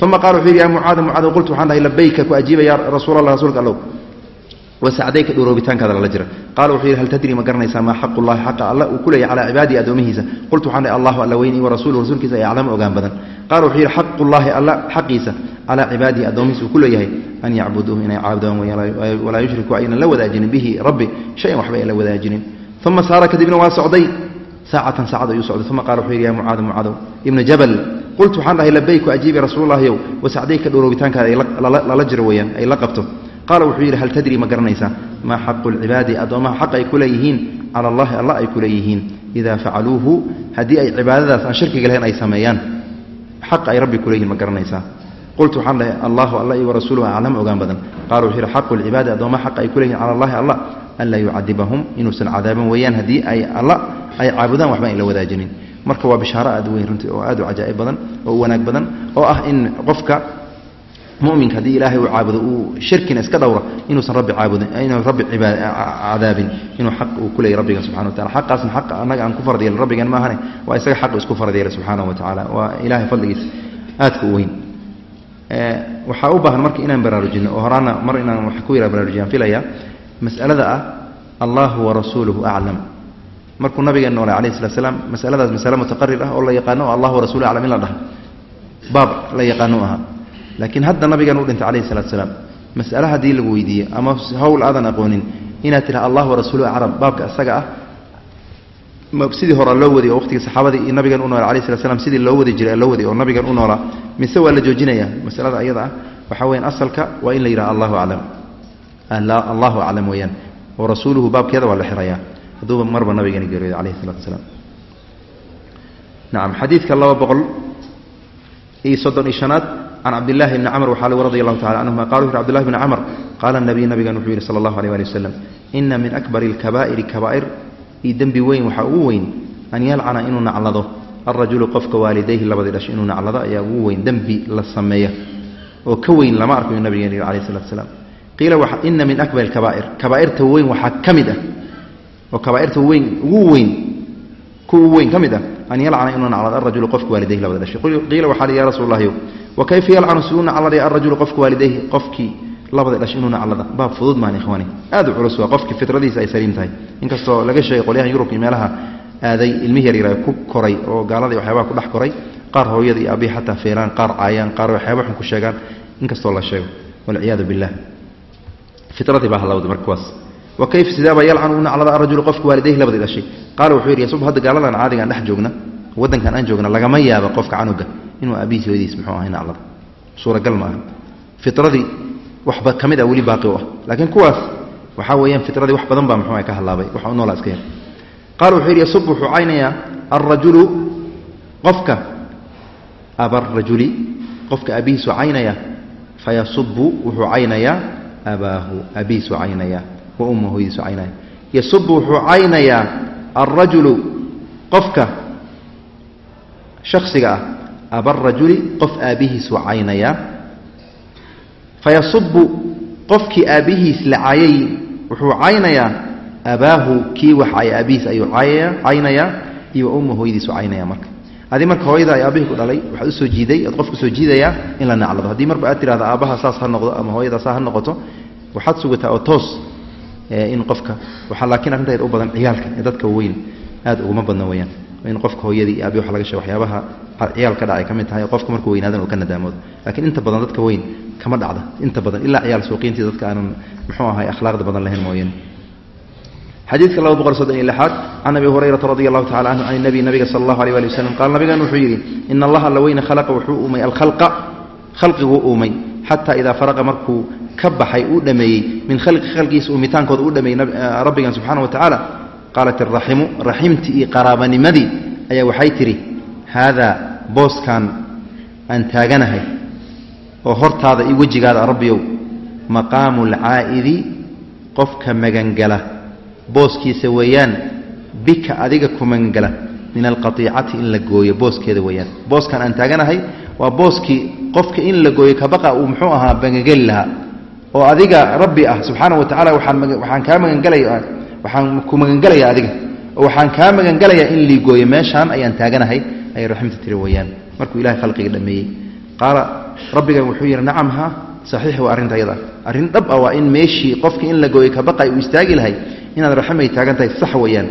uma qala wuxuu yidhi ya mucaada mucaada qultu waxaan dhahay labayka ku ajiiba ya allah rasuulka allow wasacdayka dhuroobitaankaada lala jira. Qaala wuxuu yidhi hal tadri ma garanaysaa maa xaqu llahi xaqa alla uu ku leeyahy calaa cibaadihi addoomihiisa qultu waxaan dhahay allahu alla weyni warasuuluhu rasuulkiisa ay aclamu ogaan badan. Qaala wuxuu yidhi xaqu llahi alla xaqiisa calaa cibaadihi addoomihiisa uu ku leeyahay an yacbuduuhu inay caabudaan walaa yushrikuu aynan la wadaajinin bihi rabbi shayan waxba ay la wadaajinin. Uma saara kadibna waa socday. Saacatan saacad ayuu socday. Uma qala wuxuu yidhi ya mucaadu mucaadow ibna jabal qultu waxaan dhahay labayku ajiibi rasuululahiyow wasacdayka dhuroobitaankaada ay lala jiro weyaan ay la qabto qaala wuxuu yidhi hal tadri ma garanaysaa? Maa xaqu lcibaadi addoommaha xaq ay ku cala allahi alla ay ku idaa facaluuhu haddii ay cibaadadaas aan shirkiga lahayn ay sameeyaan xaq ay rabbi kuleeyihin ma garanaysaa? Qultu waxaan dhahay allahu alla iyo warasuuluhu aclam ogaan badan. Qaala wuxuu yidhi xaqu lcibaadi addoommaha xaq ay ku leeyihiin cala allahi alla an laa yucadibahum inuusan cadaaban weeyaan. Haddii ay alla ay caabudaan waxba ay la wadaajinin. Marka waa bishaaro aad u weyn runtii oo aad u cajaa'ib badan oo u wanaag badan oo ah in qofka muminka haddii ilaahay uu caabudo uu shirkina iska dhowra inuusan rabbi caabudin inuu rabbi cadaabin inuu xaq uu ku leeyay rabbiga subxana wa tacala xaqaasna xaq annaga aan ku farad yeelin rabbigan maahane waa isaga xaq isku farad yeelay subxaanahu wa tacaala waa ilaahay fadligiisa aadka u weyn. Waxaa u baahan marka inaan baraarujino oo horaana mar inaan wax ku yara baraarujiyaan filaya mas'alada ah allahu warasuuluhu aclam markuu nabigeen noolay alayh slat slaam masaladaas masale mutaqarir ah oo la yaqaano oo allah warasuluhu aclam in la dhaha. Baab la yaqaano ahaa laakiin hadda nabigan u dhintay alayhi salatu salaam mas'ale haddii lagu weydiiye ama hawl aadan aqoonin inaad tidhaha allah warasuuluhu aclam baabka isaga ah sidii hore loo wadiy oo waqtigii saxaabadii iyo nabigan u noolaa alayh slat slam sidii loo wadi jiray loo wadiy oo nabigan u noolaa mise waa la joojinaya? Masalada ayada ah waxaa weyaan asalka waa in la yidhaha allahu aclam. Allahu aclam weeyaan. Oo rasuuluhu baabkeeda waa la xirayaa. Hadduuba marba nabigani geeriyooda alayhi salatu wasalaam nacam xadiidka laba boqol iyo soddon iyo shanaad can cabdilaahi bni camr waxaa lagu radi allahu tacala canhuma qala wuxu cbdillahi bni camr qaala nabiy nabigan wuxuu yidhi sala allahu aleh ali wasalam ina min akbari alkabaa'iri kabaa'ir io dembi weyn waxaa ugu weyn an yalcana inuu naclado alrajulu qofka waalidayhi labadii dhash inuu naclado ayaa ugu weyn dembi la sameeya oo ka weyn lama arko inuu nabigeen yidhi salatu slam qiila ina min akbari alkabaa'ir kabaa'irta weyn waxaa ka mid ah oo kabaa'irta weyn ugu weyn ku ugu weyn ka mid ah an yalcana inuu naclado alrajulu qofka waalidayhi labadii dhash qiila waxaa lihi ya rasuul allahi wakayfa yalcanu siduu nacladay alrajulu qofka waalidayhi? Qofkii labada dhash inuu baab fudud maan ikhwaani. Aad u culus waa qofkii fitradiisa ay saliim tahay. Inkastoo laga sheegay qolyahan yurub iyo meelaha aaday ilmihi yaryar ku koray oo gaaladii waxyaabaha ku dhex koray. Qaar hooyada iyo abihi xataa feelaan qaar caayaan qaar waxyaaba xun ku sheegaan. Inkastoo la sheego. Walciyaadu billah fitradii baa halawday marka kuwaas. Wakayf sidaabaa yalcanu u naclada qofka waalidayhi labadii dhashay. Qaala wuxuu yidhi yasub hadda gaaladan caadigaan dhex joogna waddankan aan joogna lagama yaaba qofka canuga inuu abihiis hooyadiis muxuu ahay naclada suuragal maaha. Fitradii waxba ka mid ah weli baaqi u ah. Laakiin kuwaas waxaa weeyaan fitradii wax badan baa muxuu ka hadlaabay. Waxa u noolaa iska yar. Qaala wuxuu yidhi yasub wuxuu caynayaa alrajulu qofka abarajuli qofka abihiisu caynaya fayasubu wuxuu caynayaa abaahu. Abihiisu caynayaa wa umma hooyadiisu caynaya. Yasubu wuxuu caynayaa alrajulu qofka shaksiga ah abarajuli qof aabbihiisu caynayaa fayasubu qofkii aabbihiis la cayay wuxuu caynayaa abaahu kii wax ay aabbihiis ayuu caynayaa iyo umma hooyadiisu caynaya marka adi marka hooyada ay aabihii ku dhalay waxaad u soo jiiday oad qofka u soo jiidayaa in la naclado haddii marba aad tirahda aabbaha saas ha noqdo ama hooyada saa ha noqoto waxaad sugataa oo toos in qofka waxaa laakiin arrinteeda u badan ciyaalka ee dadka weyn aad uguma badna weyaan in qofka hooyadii iyo aabi waxa laga sheeg waxyaabaha ciyaal ka dhacay ka tahay qofka markuu weynaadan uu ka nadaamoodo. Laakiin inta badan dadka weyn kama dhacda. Inta badan ilaa ciyaal suuqiintii dadka aanan muxuu ahay akhlaaqda badan lahayn mooyaane xadiidka laba boqol soddon iyo lixaad can abi hurayrata radi allahu tacala canhu can nabiy nabiga sala allahu alيh ali waslm qaala nabigan wuxuu yidhi ina allaha alla khalaqa wuxuu uumay alkhalqa. Khalqiguu uumay. Xataa idaa faraqa markuu ka baxay uu dhameeyey. Min khalqi khalqigiisa uumitaankooda uu dhameeyey rabbigan subxana wa tacaala qaalat iraximu raximtii iyo qaraabanimadii. Ayaa waxay tidhi haadaa booskan aan taaganahay oo hortaada iyo wejigaada rabbiyow maqaamu alcaa'idi qofka magangala. Booskiisa weeyaan bika adiga ku magangala. Min alqatiicati in la gooyo booskeeda weeyaan. Booskan aan taaganahay waa booskii qofka in la gooyo kabaqa uu muxuu ahaa magangeli lahaa. Oo adiga rabbi ah subxaana wa tacala waaan kaa magangelaya waxaan ku magangelaya adiga oo waxaan kaa magangelayaa in lii gooyo. Meeshaan ayaan taaganahay ayay raximta tiri weeyaan markuu ilahay khalqiga dhameeyey. Qaala rabbigan wuxuu yidhi nacam ha saxiix waa arrinta ayada arrin dhab ah waa in meeshii qofka in la gooyo kabaqay uu istaagi lahay inaad raximay taagan tahay sax weeyaan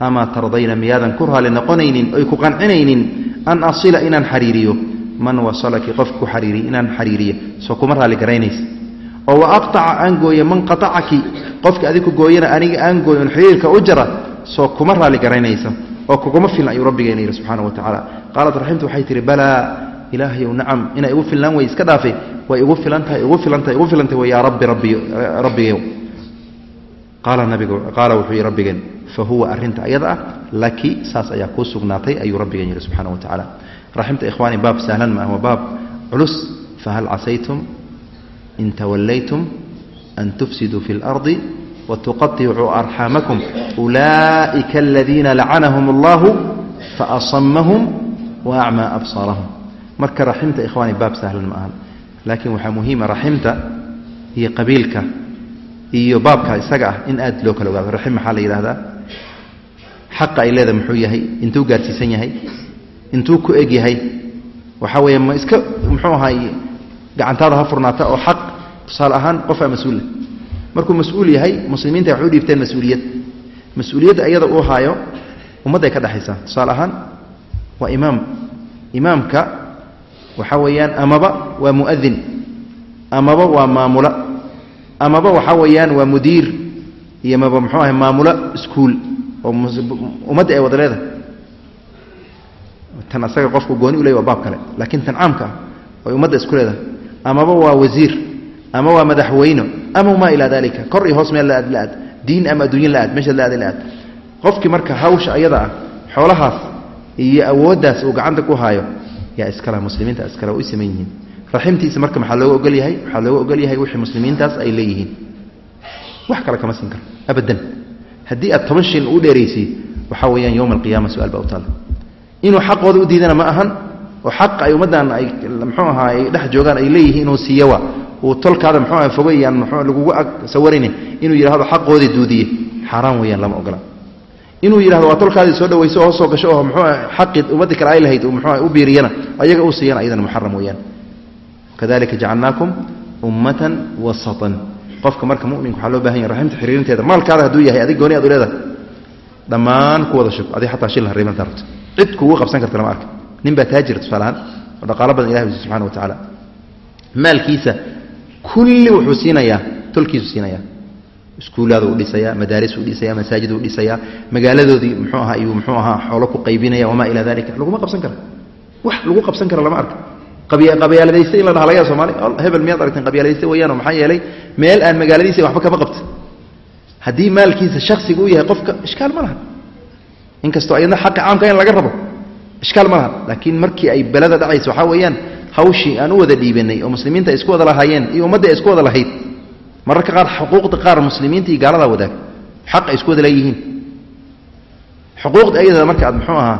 amaa tardayna miyaadan ku raali noqonaynin oy ku qancinaynin? An asila inaan xariiriyo. Man wasalaki qof ku xariiriy inaan xariiriyo. Soo kuma raali garaynaysa oo wa aqtaca aan gooyo man qaacaki qofka adig gooyana aniga aan gooyo on xiriirka u jara soo kuma raali garaynaysa oo kuguma filna ayuu rabbigeena yidhi subxana wa tacaala. Qaalat raximtu waxay tihi balaa ilaahayow nacam inay igu filnaan wey iska dhaafe way igu filan tahay igu filan tahay igu filan tahay way yaa rabbi rabbi rabbigeyow. Qaala nabigu qaala wuxuu yidhi rabbigeen fa huwa arrinta ayada ah laki saas ayaa kuu sugnaatay ayuu rabbigeen yidhi subxana wa tacaala. Raximta ikhwaani baab sahlan ma ah waa baab culus fahal casaytum in tawallaytum an tufsiduu fi اlardi watuqaicuu arxaamakum ula'ika aladiina lacanahum allahu faasamahum wa acmaa absaarahum marka raximta ikhwaani baab sahlan ma ahan laakiin waxaa muhiima raximta iyo qabiilka iyo baabka isaga ah in aad loo kala ogaado raxim maxaa la yidhahdaa xaqa ay leeda muxuu yahay intuu gaarsiisan yahay intuu ku eg yahay waxaa weeye ma iska muxuu ahaay gacantaada ha furnaata oo xaq tusaale ahaan qofaa mas'uulla markuu mas'uul yahay muslimiinta waxay u dhiibteen mas'uuliyad. Mas'uuliyadda iyada uu haayo ummadday ka dhexaysaa tusaale ahaan waa imaam. Imaamka waxaa weeyaan amaba waa muadin amaba waa maamula amaba waxaa weeyaan waa mudiir iyo maba muxuu ahay maamulo iskuul oo ummadda ay wada leedahay. Tan asaga qofku gooni u ley waa baab kale laakiin tan caamka ah oy ummadda isku leedahay amaba waa wasiir ama waa madaxweyne ama maa ilaa dalika kor iyo hoos meel aad diin ama adduunye aad meeshaad la aad aad. Qofkii marka hawsha ayada ah xoolahaas iyo awooddaas uu gacanta ku haayo yaa iskala muslimiinta iskale u saman yihiin. Raximtiisa marka maxaa looga ogol yahay? Waxaa looga ogol yahay wixii muslimiintaas ay leeyihiin? Wax kale kama siin karo abadan. Haddii aad toban shin u dheeraysiy waxaa weeyaan yowma alqiyaama su'aal baa u taalla inuu xaqooda u diidana ma ahan oo xaqa ay ummaddan ay muxuu ahaa ay dhex joogaan ay leeyihiin inuu siiyawa. Uu tolkaada muxuu aha fogayaan muxuu lagugu ag sawarayne inuu yidhahdo xaqoodii duudiye. Xaaraan weeyaan lama ogola inuu yidhahdo waa tolkaadii soo dhawayso oo soo gasho oo muxuu xaqii ummaddii kale ay lahayd muxuu u biiriyana ayaga uu siiyana ayadana muxaram weeyaan. Kadalika jacalnaakum ummatan wasatan. Qofka marka muminka waxaa loo baahan yahy raximta xiriirinteeda. Maalkaada hadduu yahay adig gooni ad u leedahay. Dhammaan ku wada shub adig xataa shil ha riibantaa rabto cid kugu qabsan karta arka nin baa taajir tusaalahaan oo dhaqaalo badan ilahi weyse subxana wa tacaala maalkiisa kulli wuxuu siinayaa tolkiisu siinayaa. Iskuulaada u dhisaya madaaris u dhisaya masaajid u dhisaya magaaladoodii muxuu ahaa iyuu muxuu ahaa xoolo ku qaybinaya wamaa ilaa dalika laguma qabsan kara. Wax lagu qabsan kara lama arka qabyaaladayste in la dhaha laga somaali hebel miyaad aragteen qabyaaladayste weyaano maxaa yeelay meel aan magaaladiisa waxba kama qabta. Haddii maalkiisa shaksiga u yahay qofka ishkaal ma laha. Inkastoo ayadna xaqi caamka in laga rabo ishkaal ma laha laakiin markii ay belada dhacaysa waxaa weeyaan hawshii aan u wada dhiibanay oo muslimiinta ay isku wada lahaayeen iyo ummadda ay isku wada lahayd mararka qaar xuquuqda qaar muslimiinta iyo gaaladaa wadaag xaq ay isku wada leeyihiin. Xuquuqda ayada marka aad muxuu ahaa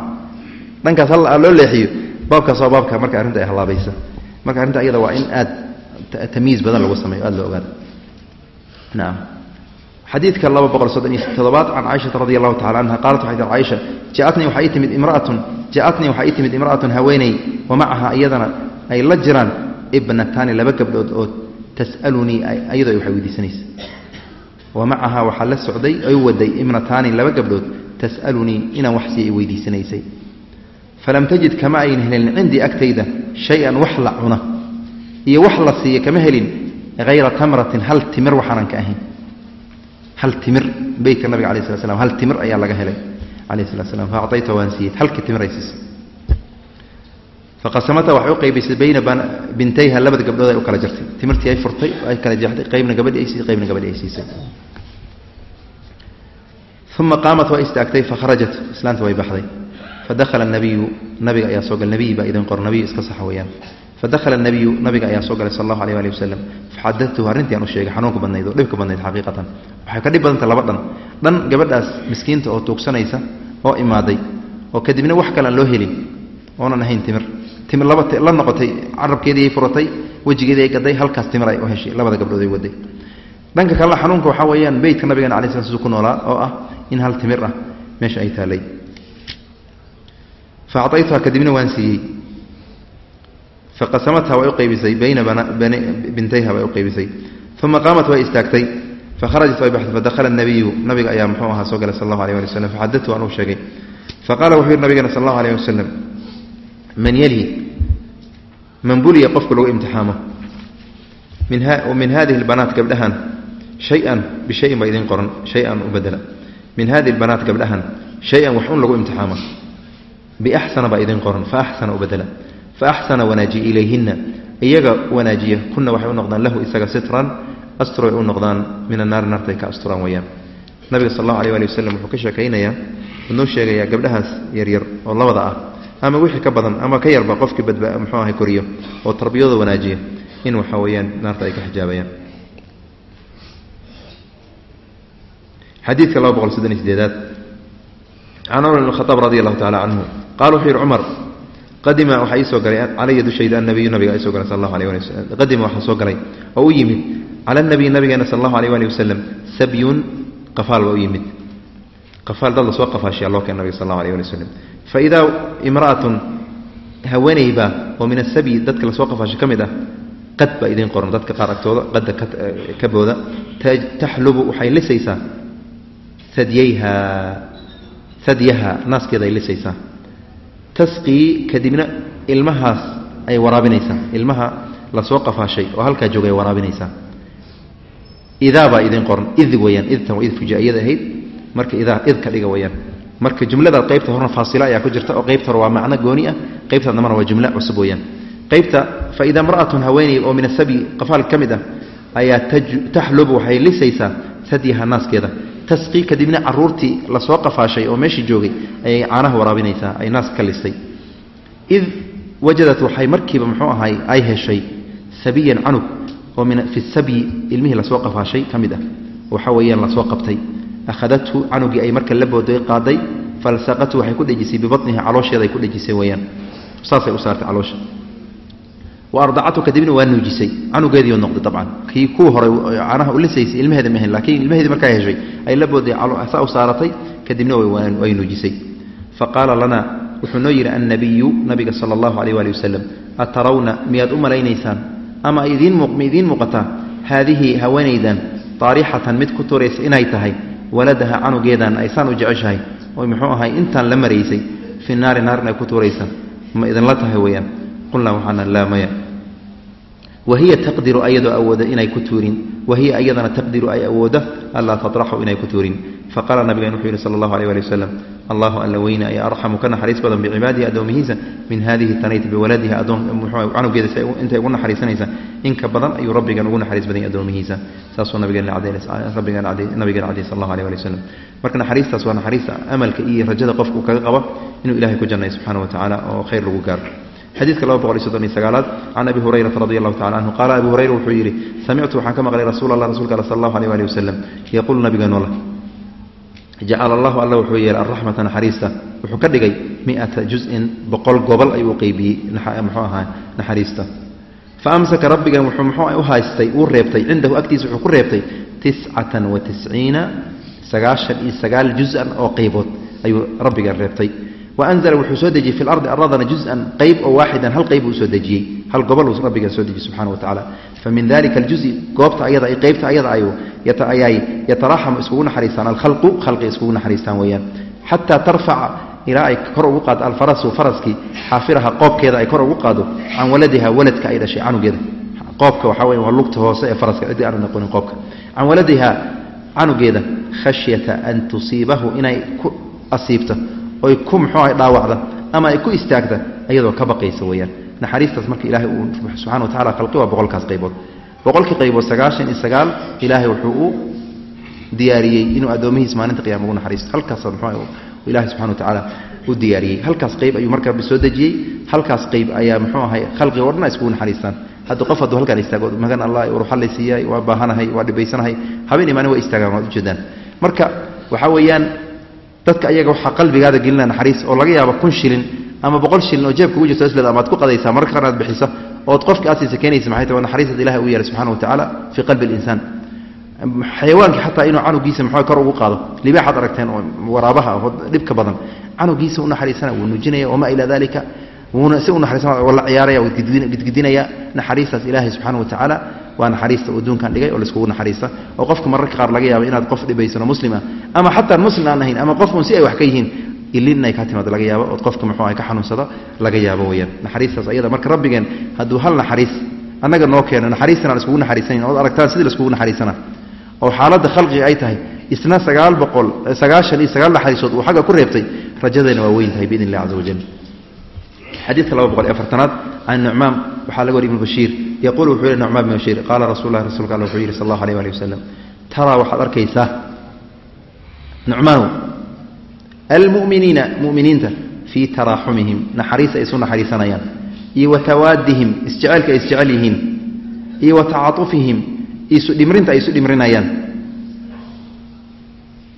dhankaas hal loo leexiyo baabkaas waa baabka marka arrinta ay halaabaysa marka arrinta ayada waa in aad tamyiiz badan lagu sameeyo aad loo ogaado. Nacam xadiidka laba boqol soddon iyo toddobaad can caaishata radi allahu tacala canha qaalat waxay tir caaisha jaaatnii waxaa ii timid imraatun jaaatnii waxaa ii timid imra'atun haweeney wa macaha iyadana ay la jiraan ibnataani laba gabdhood oo tas'alunii iyadoo ay wax weydiisanaysa. Wa macaha waxaa la socday ay waday ibnataani laba gabdhood tas'alunii inaan wax sii ay weydiisanaysay. Falam tajid kama ayn helin cindii agtayda shay-an wax la cuna iyo wax la siiya kama helin hayra tamratin hal timir waxaanan ka ahayn hal timir beytka nabiga alai slat slam hal timir ayaa laga helay alayh slat slam fa waan siiyey. Halkii timir ay siisay. Faqasamata waxay u qaybisay bayna bintayha labada gabdhood ay u kala jartay. Timirtii ay furtay ay kala jeexday. Qaybna gabadhi ay siisay qaybna gabadhi ay siisay. Uma qaamat waa istaagtay fakharajat islaanta way baxday. Fadakhala nabiyu nabiga ayaa soo galay nabiyi baa idin qor. Nabiy iska saxa weeyaan fadakhala nabiyu nabiga ayaa soo galay sal allahu alيh ali wasalam faxadatuhu arrintii aan u sheegay xanuunka badnayd oo dhibka badnayd xaqiiqatan waxay ka dhib badantay laba dhan dhan gabadhaas miskiinta oo tuugsanaysa oo imaaday oo kadibna wax kale loo helin oonan ahayn timir timir laba la noqotay carabkeedii ay furatay wejigeedii ay gaday halkaas timir ay u heshay labada gabdhood ay waday dhanka kalena xanuunka waxaa weeyaan beytka nabigeena alai sla sl ku noolaa oo ah in hal timir ah meesha ay taalay fa kadibna waan siiyey faqasamatha way u qaybisay bayna bintayha way u qaybisay uma qaamat way istaagtay fakharajat way baxday fadakhala nabiyu nabiga ayaa muxuu ahaa soo galay sal allahu alيh ali waslm faxadatu aan u sheegay faqala wuxuu yihi nabigana sal allahu alيh wasalam man yalhi man buliya qofka lagu imtixaamo min hadihi اlbanaat gabdhahan shay-an bishayin baa idin qoran shay-an u bedela min hadihi اlbanaat gabdhahan shay-an wax un lagu imtixaamo biaxsana baa idin qoran faaxsana u bedela faaxsana wanaajiya ilayhina iyaga wanaajiya kuna waxay u noqdaan lahu isaga sitran astur ay u noqdaan min annaari naartay ka asturaan weyaan nabiga sal allahu alيh ali wasalam wuxuu ka sheekaynayaa wuxuu noo sheegayaa gabdhahaas yaryar oo labada ah ama wixii ka badan ama ka yarba qofkii badba muxuu ahay koriyo oo tarbiyadooda wanaajiya in waxa weeyaan naarta ay ka xijaabayaan xadiidka laba boqol soddon iyo sideedaad can cumar bn khaaab radi allahu tacala canhu qala wuxuu yihi cumar adima waxaa ii galay calaya dushayda anabiyu nabiga soo galay sal ala l qadima waxaa soo galay oo u yimid cala nabiy nabigeena sal allahu aleh ali wasalam sabyun qafaal baa u yimid. Qafaal dad la soo qafaashiya loo keen nabiga sal allahu aleh ali wasalam faidaa imra'atun haweeneyba oo min asabyi dadka la soo qafaasho ka mid ah qad baa idiin qoran. Dadka qaar agtooda qadda ka booda taxlubu waxay lisaysaa adyayha adyaha naaskeeda lisaysaa tasqii kadibna ilmahaas ay waraabinaysaa. Ilmaha la soo qafaashay oo halkaa jooga ay waraabinaysaa. Idaa baa idiin qoran id weyaan idtan waa id fujaa'iyada ahayd. Marka idaa id ka dhiga weyaan marka jumladaad qaybta horna faasila ayaa ku jirta oo qaybta hore waa macno gooni ah qaybta dambana waa jumla cusub weyaan qaybta faida mra'atun haweeney oo min asabyi qafaal ka mid ah ayaa taxlubu waxay lisaysaa sadyaha naaskeeda tasqii kadibna caruurtii la soo qafaashay oo meeshii joogay ayay caanaha waraabinaysaa ay naas ka listay id wajadat waxay markiiba muxuu ahay ay heshay sabiyan canug oo min fi sabyi ilmihii la soo qafaashay ka mid ah. Waxa weeyaan la soo qabtay. Ahadathu canugii ay marka la booday qaaday falsaqatu waxay ku dhejisay bibatniha caloosheeda ku dhejisay weyaan saasay u saartay caloosha ardacatu kadibna waa nuujisay. Canugeediiu noqday dabcan. Kii kuu horay caanaha u lisaysay ilmaheeda mahan laakiin ilmaheedii markaa heshay ay la saa u saaratay kadibna way nuujisay. Faqaala lana wuxuu noo yidhi annabiyu nabiga sala allahu alayh waali wasalam atarawna miyaad u malaynaysaan ama ma idiin muuqataa? Haadihi haweenaydan taarixatan mid ku turaysa inay tahay waladaha canugeedan aysaan u jeceshahay. Oy muxuu ahay intaan la maraysay fi naari naarin ay ku tuuraysa ma idinla tahay weyaan qulnaa waxaana laa maya. Wahiya taqdiru ayadoo awooda inay ku tuurin. Wahiya ayadana taqdiru ay awooda anlaa tatraxu inay ku tuurin. Faqaala nabigan wuxuu yihi sala allahu alيh ali wasalam allahu alla weyne ayaa arxamu ka naxariis badan bicibaadihi addoomihiisa min hadihi tanayt biwaladiha adoon canugeeda si intay ugu naxariisanaysa inka badan ayuu rabbigan ugu naxariis badan yahy addoomihiisa saasuu nabigeen rabbigan nabigeena cadey sal allahu alيh ali wasalam marka naxariistaas waa naxariista amalka iyo rajada qofka uu kaga qabo inuu ilahay ku jannayo subxana wa tacaala oo khayr lagu gaaro xadiidka laba boqol iyo soddon iyo sagaalaad can abi hurayrata radi allahu tacala canhu qaala abu hurayra wuxuu yidhi samictu waxaan ka maqlay rasuul allah rasulka alla sal allahu alيh ali wasalam yaquulu nabigeenola jacala allahu alla wuxuu yeelay araxmata naxariista. Wuxuu ka dhigay miata juzin boqol gobol ayuu qeybiyey muxuu ahaa naxariista. Fa amsaka rabbigan wuxuu muxuu u haystay uu reebtay cindahu agtiisa wuxuu ku reebtay tiscatan wa tisciina sagaashan iyo sagaal juzan oo qaybood ayuu rabbigan reebtay wa anzala wuxuu soo dejiyey fi lardi aradana juzan qayb oo waaxidan hal qayb uu soo dejiyey hal gobol uu rabbigan soo dejiyey subxana wa tacala famin dalika aljuzi goobta ayada qaybta ayada ayu ayay yataraxamu iskugu naxariistaan alkhalqu khalqi iskugu naxariistaan weeyaan xataa tarfaca ilaa ay kor ugu qaado alfarasu faraskii xaafiraha qoobkeeda ay kor ugu qaado can waladiha waladka ay dhashay canugeeda qoobka waxaa weya waa lugta hoose ee faraska ciddii aanu noqonin qoobka can waladiha canugeeda khashyata an tusiibahu inay ku asiibto oy ku muxuu ahay dhaawacda ama ay ku istaagta iyadoo ka baqaysa weeyaan. Naxariistaas marka ilahay uu subxana wa tacala khalqi waa boqolkaas qaybood. Boqolkii qaybood sagaashan iyo sagaal ilaahay wuxuu u diyaariyey inuu addoomihiis maalinta qiyama ugu naxariisto halkaas muxuu ilahay subxana wa tacaala u diyaariyey. Halkaas qayb ayuu markaa soo dejiyey. Halkaas qayb ayaa muxuu ahay khalqiga o dhan ay iskugu naxariistaan. Hadda qof hadduu halkaan istaago magan allah ruuxallay siiyay waa baahanahay waa dhibaysanahay habeen imaanin waa istaagaan waad ujeedaan marka waxaa weeyaan dadka ayaga waxaa qalbigaada gelinaa naxariis oo laga yaabo kun shilin ama boqol shilin oo jeebka ugu jirto amaad ku qadaysaa mararka qaar aad bixiso ood qofka aasiisa keenaysa maxay tahay? Waa naxariisad ilahay u yeelay subxana wa tacaala fii qalbi alinsaan. Xayawaankii xataa inuu canugiisa muxuu kor ugu qaado. Libaaxaad aragteen oo waraabaha oo dhibka badan. Canugiisa u naxariisana wuu nuujinaya wamaa ilaa dalika wuuna si u naxariisana waa ciyaaraya waa gidgidinaya naxariistaas ilaahay subxaana wa tacaala waa naxariista adduunkan dhigay oo laiskugu naxariista oo qofka mararka qaar laga yaabo inaad qof dhibaysano muslim ah ama xataa muslim aan ahayn ama qofun si ay wax ka yihiin ilin inay ka timaado laga yaabo ood qofka muxuu ka xanuunsado laga yaabo weyaan naxariistaas ayada marka rabbigeen hadduu hal naxariis annaga noo keeno naxariistan aan iskugu naxariisanayn ood aragtaan sidii laiskugu naxariisana oo xaaladda khalqiga ay tahay isna sagaal boqol sagaashan iyo sagaal naxariisood uu xagga ku reebtay rajadeena waa weyn tahay biidn illahi caza wajal xadiidka laba boqol iyo afartanaad can nucmaan waxaa laga wariy ibn bashiir. Yaquul wuxuu yihi nucmaan bn bashiir qaala rasul lah alla wuxuu yihi sal allahu aleh alih wasalam taraa waxaad arkaysaa nucmaanow almu'miniina mu'miniinta fii taraaxumihim naxariista ay isu naxariisanayaan iyo wa tawaadihim isjeceelka ay isjecel yihiin iyo wa tacaufihim isudhimrinta ay isu dhimrinayaan.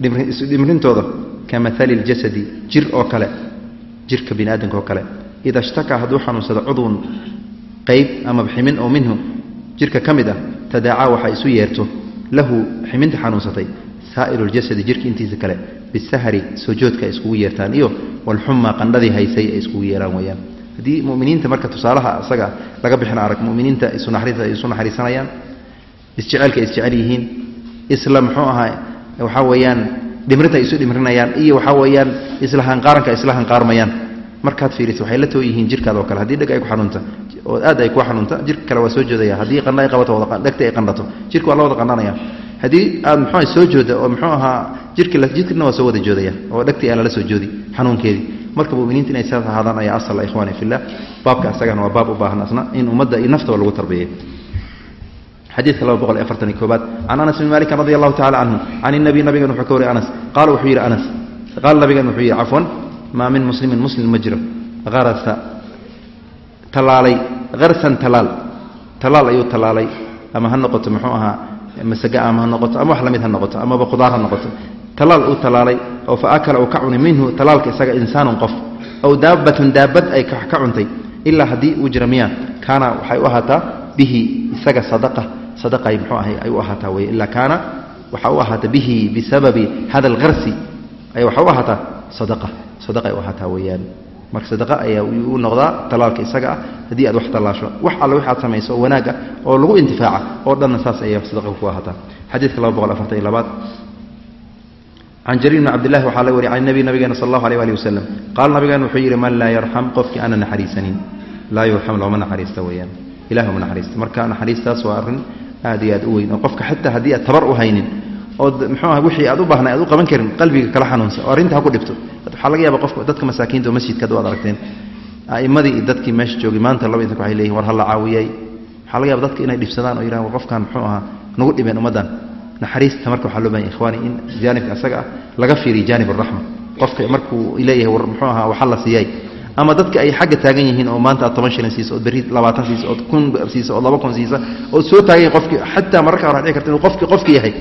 Isudhimrintooda ka maali اljasadi jir oo kale jirka bini aadamka oo kale ida shtakaa hadduu xanuunsado cudwun qayb ama ximin oo minhu jirka ka mid ah tadaacaa waxaa isu yeerto lahu ximinta xanuunsatay saa'iru ljasadi jirka intiisa kale bisahri sojoodka ay iskugu yeertaan iyo walxuma qandhadii haysay ay iskugu yeeraan weyaan haddii muminiinta marka tusaalaha isaga laga bixin arag muminiinta isu naxariisanayaan isjeceelka ay isjecel yihiin isla muxuu ahaa waxaa weeyaan dhimrinta ay isu dhimrinayaan iyo waxaa weeyaan isla hanqaaranka ay isla hanqaarmayaan markaad fiiriso waxay la too yihiin jirkaada oo kale. Haddii dheg ay ku xanuunta oo aad ay ku xanuunta jirka kale waa soo joodaya haddii qandha ay qabato dhegta ay qandhato jirka waa la wada qandhanaya. Haddii aad muxuu soo jooda oo muxuu ahaa jirki jirkina waa soo wada joodaya oo dhegtii aan lala soo joodi xanuunkeedii marka muminiinta inay saas ahaadaan ayaa asal ikhwaani fillah. Baabka isagana waa baab u baahan asna in ummadda iyo naftaba lagu tarbiyeeyo. Xadiidka laba boqol iyo afartan iyo koobaad can anas bn malikin radi allahu tacala canhu can inabiy nabigan wuxuu ka wariy anas. Qaala wuxuu yidhi anas qaala nabigan wuxuu yidhi cafwan maa min muslimin muslim ma jiro. Arasa talaalay harsan talaal talaal ayuu talaalay ama ha noqoto muxuu ahaa masaga ama ha noqoto ama wax la mid ha noqoto amaba qudaar ha noqoto. Talaal uu talaalay oo fa akala uu ka cunay minhu talaalka isaga insaanun qof. Aw daabbatun daabad ay ka cuntay. Ilaa haddii uu jira miya kaana waxay u ahaataa bihi isaga sadaqa. Sadaqa ay muxuu ahay ay u ahaataa weye ilaa kaana waxaa u ahaata bihi bisababi hada alharsi ay waxaa u ahaataa sadaqa. Sadaqa ay u ahaataa weeyaan. Marka sadaqa ayaa u noqdaa talaalka isaga ah haddii aad wax tallaasho wax alle waxaad samayso oo wanaag ah oo lagu intifaaca oo dhanna saas ayaa sadaqa ku ahaataa. Xadiidka laba boqol afartan iyo labaad. Can jariir bni cabdillahi waxaa laga wariy can nabi nabigeena sal allahu alيh ali wasalam qaala nabigeena wuxuu yidhi man laa yarxam qofkii aana naxariisanin. Laa yurxam looma naxariista weeyaan. Ilah uma naxariista. Marka naxariistaas waa arrin aad iyo aad u weyn oo qofka xataa haddii aad tabar u haynin ood muxuu aha wixii aad u baahnay aad u qaban karin qalbiga kala xanuunsa oo arrinta ha ku dhibto. Waxaa laga yaaba qofka dadka masaakiinta oo masjidka ad ad aragteen a'immadii dadkii meesha joogay maanta laba inta waxay leeyihiin war ha la caawiyay. Waxaa laga yaba dadka inay dhibsadaan oo yidhahan war qofkan muxuu ahaa nagu dhibeen ummaddan. Naxariista marka waxaa loo baahan ikhwaani in jaanibka asaga ah laga fiiriyo jaanib araxma qofka markuu leeyahay war muxuu ahaa waxa la siiyay. Ama dadka ay xagga taagan yihiin oo maanta aad toban shilin siiso ood berri labaatan siiso ood kun siiso ood laba kun siisa ood soo taagan yahin qofkii xataa mararka hore dhici karta inuu qofki qofki yahay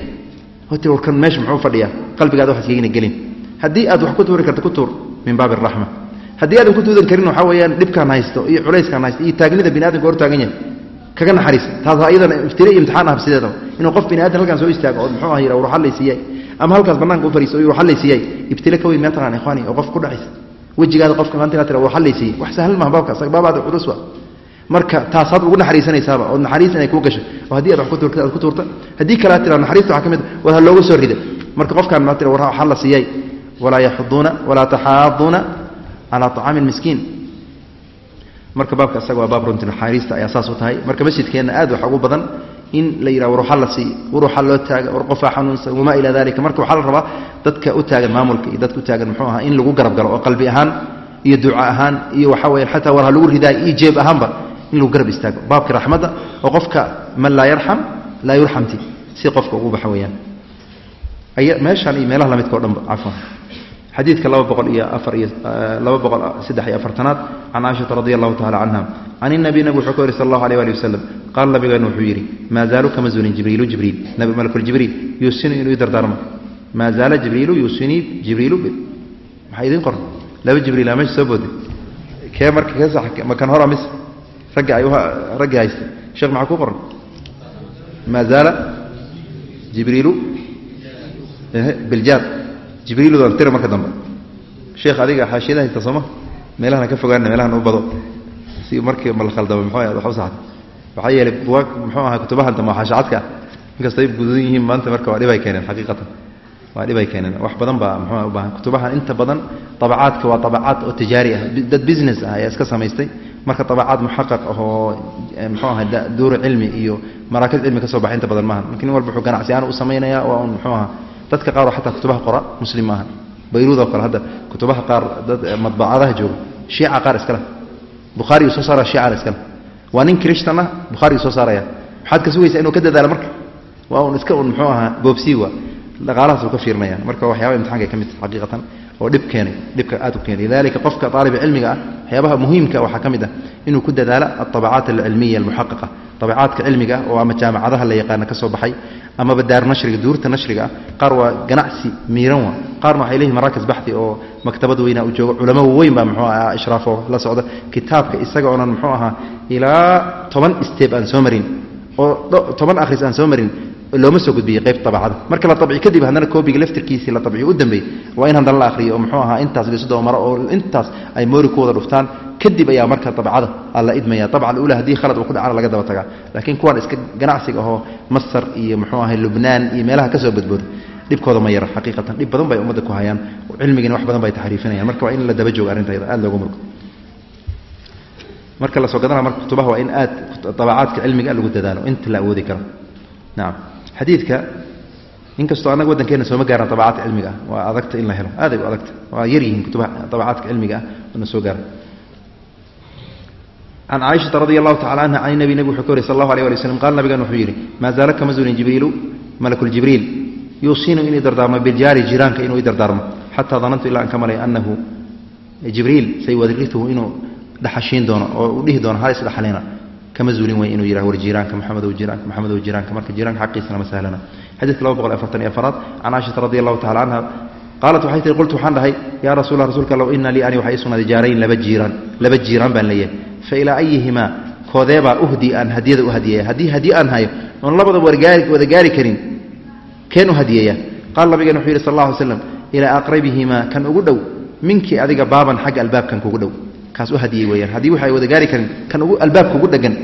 warkan meesha muxuu fadhiyaa? Qalbigaada wax iskagina gelin. Haddii aad wax ku tuuri karta ku tuur min baabi araxma haddii aadan ku tuudan karin waxaa weeyaan dhibkaan haysto iyo culayskaan haysto iyo taagnida bini adamka hor taagan yahay kaga naxariis. Taas iyadana iftire iyo imtixaan ah sideedaba inuu qof bini aadan halkaan soo istaago oo muxuu ah yidha war waxaa laysiiyay ama halkaas bannaanka u fariiso iyo waxaa laysiiyay ibtile ka weyn meel taqaan ikhwaani oo qof ku dhacaysa wejigaada qofka maanta inaad tira waxaa laysiiyay wax sahlan maha baabka asaga baabaada culus wa marka taasaad ugu naxariisanaysaaba oo naxariis inay kuu gasho oo haddii aad wax ku tuurta aad ku tuurta haddii kale aad tira naxariista waxaa ka mid war ha looga soo rida marka qofkaan maad tira war waxaa la siiyay walaa yaxuduuna walaa taxaaduuna calaa طacaami miskiin. Marka baabka isaga waa baab runti naxariista ayaa saas u tahay. Marka masjidkeenna aad waxa ugu badan in la yidhaha war waxaa la siiy war waxaa loo taaga war qofaa xanuunsan wamaa ilaa dalika marka waxaa la rabaa dadka u taagan maamulka iyo dadka u taagan muxuu ahaa in lagu garab galo oo qalbi ahaan iyo duca ahaan iyo waxaa weya xataa war ha lagu ridaay iyo jeeb ahaanba in lagu garab istaago. Baabka raxmadda oo qofka man laa yarxam laa yurxamti si qofka ugu baxa weeyaan. Meeshaan iyo meelaha lamidka o dhanba cafwan xadiidka laba boqol iyo afar iyo laba boqol saddex iyo afartanaad can caaishata radi allahu tacala canha can inabiy nabig wuxuu ka wari sal allahu alيh ali wasalam qaala nabigeenu wuxuu yidhi maa zaalu kama zuulin jibriilu jibriil? Nabi malakuljibriil yuusinu inuu ii dardaarmo. Maa zaala jibriilu yuusinii jibriilu maxaa idiin qoran? Laba jibriila meesha soo booday. Kee marka kee sax ma kan hora mise raggii haysta sheekh maxaa kuu qoran? Maa zaala jibriilu biljaar jibriiludan tira marka dambe. Sheekh adiga xaashiyada haysta sooma meelahana ka fogaana meelahana u bado. Si markii mal khaldamo muxuu wax u saxda. Waxaa yeelay buwaag muxuu ahaa kutubahan dambe xaashacadka ah inkastay gududan yihiin maanta marka waa dhibay keeneen xaqiiqatan. Waa dhibay keeneen. Wax badan baa muxuu u baahan. Kutubahan inta badan tabacaadka waa tabacaad oo tijaari ah. Dad business ah ayaa iska samaystay marka tabacaad muxaqaq ah oo muxuu ahaa duuru cilmi iyo maraakiz cilmi ka soo baxay inta badan maaha marka nin walba wuxuu ganacsi ahaan u samaynayaa waa un muxuu ahaa dadka qaar oo xataa kutubaha qora muslim maaha bayruudoo kale hadda kutubaha qaar dad madbacadaha jooga shiica qaar iskale bukhaari soo saara shiicana iskale waa nin krishtan ah bukhaari soo saaraya. Maxaad ka sugaysaa inuu ka dadaalo marka? Waa un iska un muxuu ahaa boobsii waa. Dhaqaalahaas uu ka fiirnaya marka waxyaaba imtixankay ka mid tahay xaqiiqatan oo dhib keenay dhibka aad u keenay. Lidalika qofka aaliba cilmiga ah waxyaabaha muhiimka waxaa ka mid ah inuu ku dadaalo alطabacaat alcilmiya almuxaqaqa tabacaadka cilmiga oo ama jaamacadaha la yaqaana ka baxay amaba daar nashriga duurta nashriga ah qaar waa ganacsi miiran wa qaarna waxay leeyihiin maraakas baxdi oo maktabad weynaa u joogo culamo weyn baa muxuu ahaa ishraafoo la socda. Kitaabka isaga oonan muxuu ahaa ilaa toban steeb aan soo marin oo toban akhris aan soo marin looma soo gudbiyey qayb abacada marka la abci kadib haddana koobiga laftirkiisii la abciyo u dambeeyey waa in haddana la ahriyo oo muxuu ahaa intaas lisu dabamaro oo intaas ay moori ku wada dhuftaan kadib ayaa marka abcada alla idmaya. Abca ula haddii khalad uu ku dhacana laga daba tagaa. Laakiin kuwaan iska ganacsiga ahoo masar iyo muxuu ahay lubnaan iyo meelaha ka soo dhibkooda ma yara xaqiiqatan. Dhib badan bay ummadda ku hayaan cilmigina wax badan bay taxriifinayaan. Marka waa in la daba joogo arrintayda aad loogu murgo marka la gadana marka kutubaha waa in aad abacaadka cilmiga lagu dadaalo inta la awoodi karo. Nacam xadiidka inkastoo annaga waddankeena sooma gaaran abacaadka cilmiga ah. Waa adagta in la helo. Aaday u adagta. Waa yar yihiin kutubaha abacaadka cilmiga ah oona soo gaara can caaishata radi allahu tacala canha can nabi nabig wuxuu ka wariy sal allahu alيh ali waslam qaala nabigan wuxuu yidhi maa zaala kama zulin jibriilu malakuljibriil yuusiinu inuu dardaarmo biljaari jiraanka inuu i dardaarmo xataa danantu ilaa aan ka malay annahu jibriil sayuwarirituhu inuu dhaxashiin doono oo uu dhihi doono hal isdhaxalina kama zuulin wey inuu yihah war jiiraanka maxamedow jiiraanka maxamedow jiiraanka marka jiiraanka xaqiisana ma sahlana. Xadiidka laba boqol afartan iyo afaraad can caaishata radi allahu tacala canha qaalat waxay tihi qultu waxaan dhahay yaa rasuula rasuulka allow ina lii ani waxaa ii sugnaaday jaarayn laba jiiraan laba jiiraan baan leeyahay. Fa ilaa ayihimaa koodeebaa uhdi aan hadiyada u hadiyaya haddii hadiye aan hayo oon labada wada gaari karin keen u hadiyeeya. Qaala nabigeen wuxuu yidhi sal alla alay slam ilaa aqrabihimaa kan ugu dhow minkii adiga baaban xagga albaabkan kugu dhow kaas u hadiyey weyaan haddii waxa ay wada gaari karin kan ugu albaabka ugu dhegan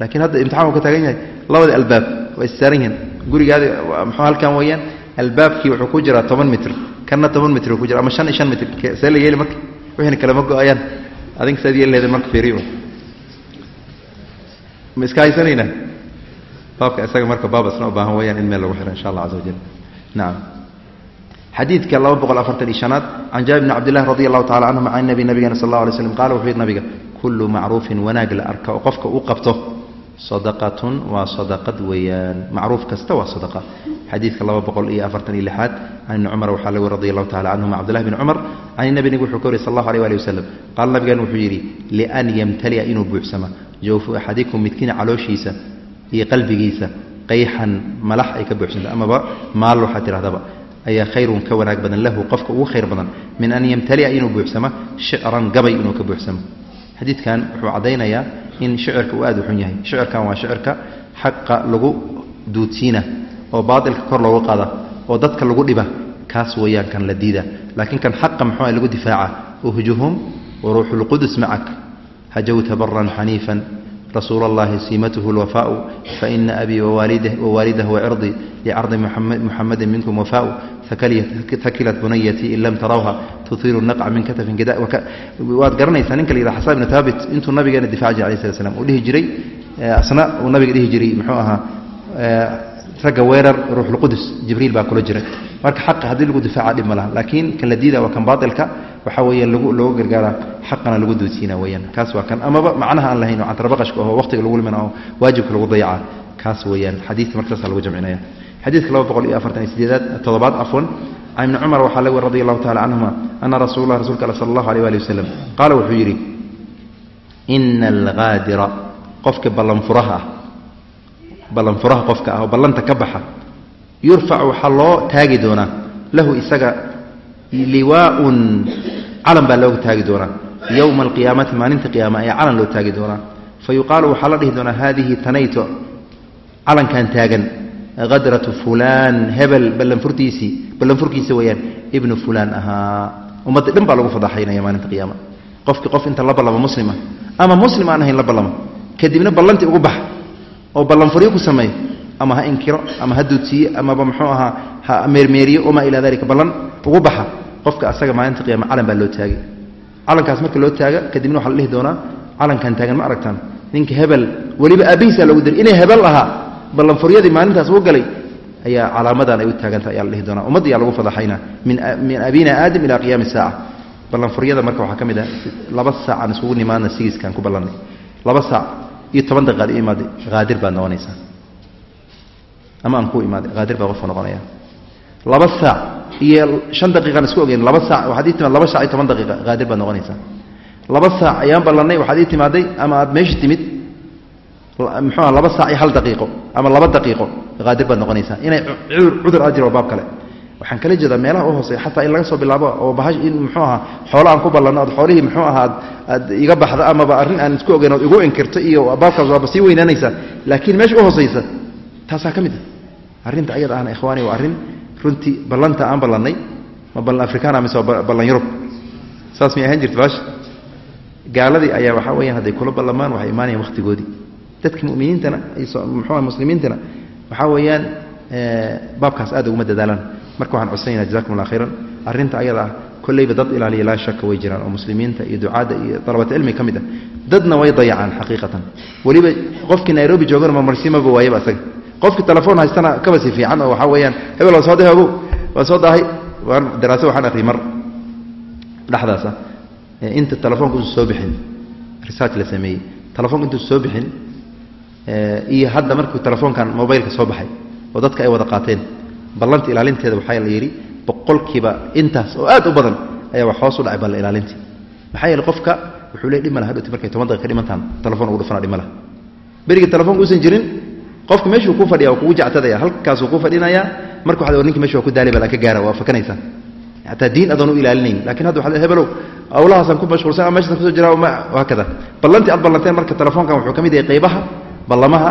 laakiin hadda imtixaanku ka taagan yahay labada albaab waa issaaran yihiin. Gurigaadi muxuu halkan weeyaan? Albaabkii wuxuu ku jiraa toban mitr. Kanna toban mitr ku jira ama shan iyo shan mitr. See la yeeli marka? Wixiina kalama go'ayaan. Adinka saad yeeli leheden marka fiiriyo. Ma iska haysanaynaa baabka isaga marka baab isna u baahan weyaan in meel lagu xiro insha allah caza wajal nacam xadiidka laba boqol afartan iyo shanaad can jaabir bni cabdillahi radi allahu tacala canhuma can nabi nabigana sal alla alay slam qala wuxuu yidhi nabiga kullu macruufin wanaag la arka oo qofka u qabto. Sadaqatun waa sadaqad weeyaan. Macruuf kasta waa sadaqa. Xadiidka laba boqol iyo afartan iyo lixaad can ibni cumar waxaa lagu radi allahu tacala canhuma cabdillahi bni cumar can nabi nabig wuxuu ka wariy sal allahu alيh ali wasalam qaala nabigan wuxuu yidhi lian yamtali'a inuu buuxsama jawfu axadikum midkiina calooshiisa iyo qalbigiisa qayxan malax ay ka buuxsanta amaba maal waxaa tidhahdaba ayaa khayrun ka wanaag badan lahu qofka ugu khayr badan min an yamtali'a inuu buuxsamo shicran gabay inuu ka buuxsamo. Xadiidkan wuxuu caddaynayaa in shicirka uu aad u xun yahay. Shicirkan waa shicirka xaqa lagu duudsiina oo baatilka kor loogu qaada oo dadka lagu dhiba kaas weeyaan kan la diida. Laakiin kan xaqa muxuu lagu difaaca uhjuhum waruuxu lqudus macak hajawta baran xaniifan rasuul اllahi siimatuhu اlwafaau faina abii wwaalidah wacirضii licardi muxamadi minkum wafaau hakilat bunayatii in lam tarawha tuhiiru naqca min katafin waad garanaysaa ninka la yidhaha xasan ibnu haabit intuu nabigeena difac jir alay slat slam uu dhihi jiray asna uu nabiga dhihi jiray muxuu ahaa ragga weerar ruuxulqudus jibriil baa kula jiray marka xaqa haddii lagu difaaca dhib ma laha. Laakiin kan la diida waa kan baatilka waxaa weeyaan lagu looga gargaara xaqana lagu duudsiina weeyaan. Kaas waa kan. Amaba macnaha aan lahayn oo cantarabaqashka oo waqtiga lagu limana oo waajibka lagu dayaca kaas weeyaan. Xadiidka markaasa lagu jamcinaya. Xadiidka laba boqol iyo afartan iyo sideedaad toddobaad afwan. Can ibni cumar waxaa laga radi allahu tacala canhuma ana rasuul lah rasulka al sala allahu alيh ali wasalam qaala wuxuu yidhi ina algaadira qofka ballanfuraha ah ballanfuraha qofka ah oo ballanta ka baxa yurfac waxaa loo taagi doonaa. Lahu isaga liwaaun calan baa looga taagi doonaa. Yowma alqiyaamati maalinta qiyaama ayaa calan loo taagi doonaa. Fa waxaa la dhihi doonaa haadihi tanayto calankan taagan. Hadratu fulaan hebel ballanfurtiisii ballanfurkiisa weeyaan ibnu fulaan ahaa. Ummadda dhan baa lagu fadaxaynaya maalinta qiyaama. Qofki qof inta la ballamo muslima ama muslim aan ahayn la ballamo kadibna ballantii ugu bax oo ballanfuryo ku sameeyo ama ha inkiro ama ha duudsiiye amaba muxuu ahaa ha meermeeriyo wamaa ilaa dalika ballan ugu baxa qofka asaga maalinta qiyaama calan baa loo taagay. Calankaas marka loo taaga kadibna waxaa la dhihi doonaa calankan taagan ma aragtaan. Ninka hebel weliba aabbihiisaa loogu diray. Inay hebel ahaa ballanfuryadii maalintaas uu galay ayaa calaamadan ay u taagantah ayaa la dhihi doonaa. Ummadda ayaa lagu fadaxaynaa min abina aadam ilaa qiyaami saaca. Ballanfuryada marka waxaa ka mid ah laba saac aan isugu nimaadna sigiiskaan ku ballannay laba saac iyo toban daqiiqaad i imaaday haadir baad noqonaysaa. Ama aan ku imaaday haadir baa qofka noqonaya. Laba saac iyo shan daqiiqaan isku ogeyn laba saac waxaad ii timaad laba saac iyo toban daqiiqa haadir baad noqonaysaa. Laba saac ayaan ballannay waxaad ii timaaday ama aad meesha timid muxuuha laba saac iyo hal daqiiqo ama laba daqiiqo haadir baad noqonaysaa. Inay cudur aad jiro baab kale waxaan kala jeedaa meelaha u hooseeya xataa in laga soo bilaabo oo bahash in muxuu ahaa xoolo aan ku ballanno ood xoolihii muxuu ahaa ad aad iga baxda amaba arrin aan isku ogeyn ood igu inkirto iyo baabkaas waaba sii weynaanaysaa laakiin meesha u hoosaysa taasaa ka mid ah. Arrinta ayada ahna ikhwaani waa arrin runtii ballanta aan ballannay. Ma ballan afrikaana mise waa ballan yurub. Saas may ahaan jirta baash gaaladii ayaa waxaa weyaan hadday kula ballamaan waxay imaanayaan wakhtigoodii dadka muminiintana muxuuha muslimiintana waxaa weeyaan baabkaas aad uguma dadaalaan marka waxaan codsanayna jazakum allah khayran. Arrinta ayada ah kolleyba dad ilaaliya laa shaka way jiraan oo muslimiinta iyo ducaadda iyo dalabat cilmi ka mid ah. Dadna way dayacaan xaqiiqatan. Weliba qofkii nairobi joogana marmarsimaba waayaba asaga. Qofkii telefoon haystana kaba si fiican oo waxaa weeyaan hebel waa soo dahay waa soo dahay. Waan daraaso waxaan akhriyay mar dhexdaasa inta telefoonka usan soo bixin research la sameeyey. Telefoonka intuusan soo bixin iyo hadda markuu telefoonkan mobaylka soo baxay oo dadka ay wada qaateen ballanta ilaalinteeda waxaa la yidhi boqolkiiba intaas oo aad u badan ayaa wax hoos u dhacay balla ilaalintii maxaa yeele qofka wuxuu leey dhima laha hadhowti markay toban daqiiqa dhimantaan telefoon ugu dhufana dhima laha. Berigii telefoonka uusan jirin qofka meeshuu ku fadhiya kugu jactadaya halkaasuu ku fadhinayaa marka waxad ninki meesha waa ku daali bal ka gaara waa fakanaysaa xataa diin adoon u ilaalinayn laakiin hadda waxad hebelow awlahaasaan ku mashquulsan ama meshaasan ku soo jiraa hakada ballantii aad ballanteen marka telefoonkan wuxuu ka mid yahay qaybaha ballamaha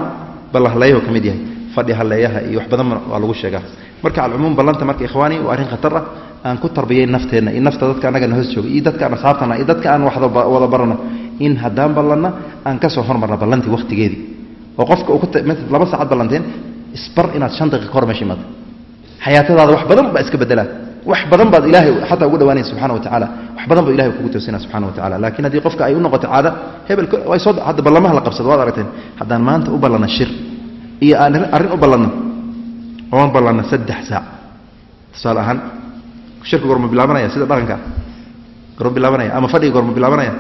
ballahaleeyahu ka mid yahay fadhi haleeyaha iyo wax badan waa lagu sheegaa. Marka alcumuum ballanta marka ikhwaani waa arrin khatar ah. Aan ku tarbiyayn nafteenna iyo nafta dadka annagana hoos jooga iyo dadka aan asxaabtana iyo dadka aan wada barano in haddaan ballanna aan ka soo hormarna ballantii wakhtigeedii. Oo qofka laba saacad ballanteen isbar inaad shan daqiiqa hor meesha imaado xayaatadaada wax badan baa iska bedelaa wax badan baad ilaahay xataa ugu dhawaanaysa subxana wa tacaala. Wax badan buu ilahay kugu toosina subxana wa tacala laakiin haddii qofka ay u noqoto caada hebel soo hadda ballamaha la qabsado waad aragteen haddaan maanta u ballanno shir iyo aan arrin u ballanno. Oon ballanno saddex saac. Tusaale ahaan shirka gorma bilaabanaya sida dhaqanka. Gorma bilaabanaya ama fadhiga gorma bilaabanaya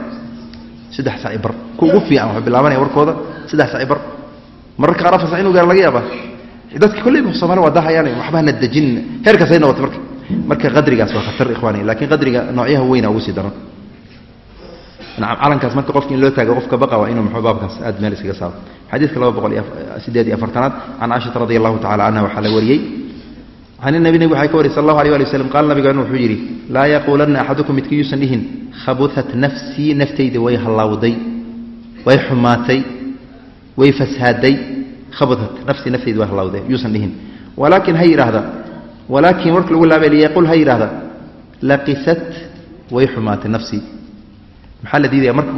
saddex saac i bar. Ku ugu fiican waxaa bilaabanaya warkooda saddex saac i bar. Mararka qaar afar sac inu gaara laga yaabaa. Dadka kolleyba soomali waa dahayaan waxba hana dejin. Heerkaasay noqotay marka marka qadrigaas waa khatar ikhwaani. Laakiin qadriga noocyaha weyna ugu sii daran nacam calankaas marka qofki in loo taago qofka baqa waa inuu muxuu baabkaas aad meel iskaga saaro. Xadiidka laba boqol sideed iyo afartanaad can caishata radi allahu tacala canha waxaa la wariyey. Can inabi nabig waxay ka wariyay sal allahu alيh ali waslam qaala nabigeenu wuxuu yidhi laa yaquulanna axadukum midkii yuusan dhihin khabuhat nafsii naftayda way hallawday way xumaatay way fashaadday khabuhat nafsii naftayda way hallawday yuusan dhihin. Walaakin ha yidhaahda walaakin warka lagu laabay liyaqul ha yidhaahda laqisat way xumaatay nafsii maxaa la diidaya marka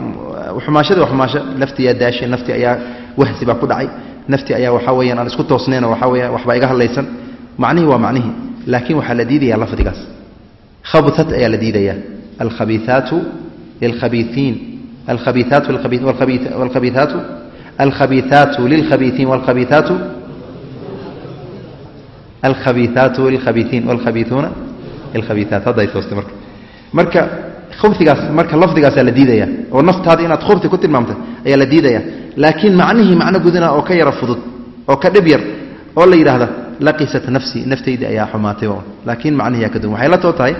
xumaashada waa xumaasho naftii yaa daashay naftii ayaa wahsi baa ku dhacay. Naftii ayaa waxaa weyaan aan isku toosnayn oo waxaa weyaan waxbaa iga hadlaysan. Macnihii waa macnihii laakiin waxaa la diidaya lafdigaas. Khabutat ayaa la diidaya alkhabiiaatu lilkhabiiiin alkhabiiaatu walkhabiiaatu alkhabiiaatu lilkhabiiiin walkhabiiaatu alkhabiiaatu lilkhabiiiin walkhabiiuuna lilkhabiiaat hadday toostay marka. Marka khubtigaas marka lafdigaasaa la diidaya. Oo naftaada inaad khubti ku tilmaamtay ayaa la diidaya. Laakiin macnihii macno gudana oo ka yara fudud oo ka dhib yar oo la yidhaahda laqisat nafsii naftayda ayaa xumaatay laakiin macnihi yaa ka duwan. Waxay la too tahay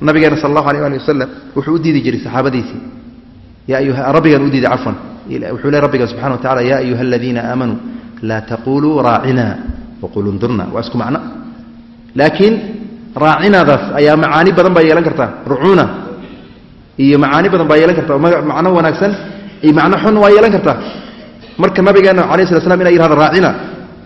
nabigeena sal allahu alيh ali wasalam wuxuu u diidi jiray saxaabadiisii. Rabbigan u diiday cafwan. Wuxuu le rabbiga subxana wa tacala ya ayuha aladiina aamanuu laa taquluu raacina waquluu ndurna waa isku macno. Laakiin raacinadaas ayaa macaani badan baa yeelan kartaa rucuuna iyo macaani badan baa yeelan karta macno wanaagsan iyo macno xun waa yeelan kartaa marka nabigeena alayh slat slam inay yihahdo raacina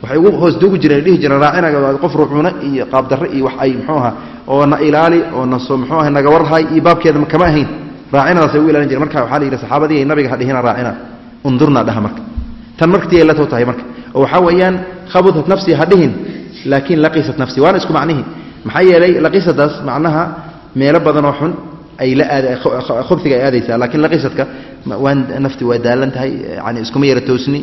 waxay ugu hoos duugi jireen dhihi jireen raacina qof rucuuno iyo qaabdarre iyo wax ay muxuu aha oo na ilaali oo naso muxuu aha naga warhay iyo baabkeeda kama ahayn. Raacinadaasay ugu ilaalin jireen. Marka waxaa la yidhi saxaabadii nabiga ha dhihina raacina undurna dhaha marka. Tan marktii ay la too tahay marka. Oo waxaa weeyaan khabutat nafsii ha dhihin laakiin laqisat nafsii waana isku macnihi maxaa yeelay laqisadaas macnaha meelo badanoo xun ay la aad khubsiga ay aadaysaa. Laakiin laqisadka waan nafti waa daalan tahay yani iskuma yara toosni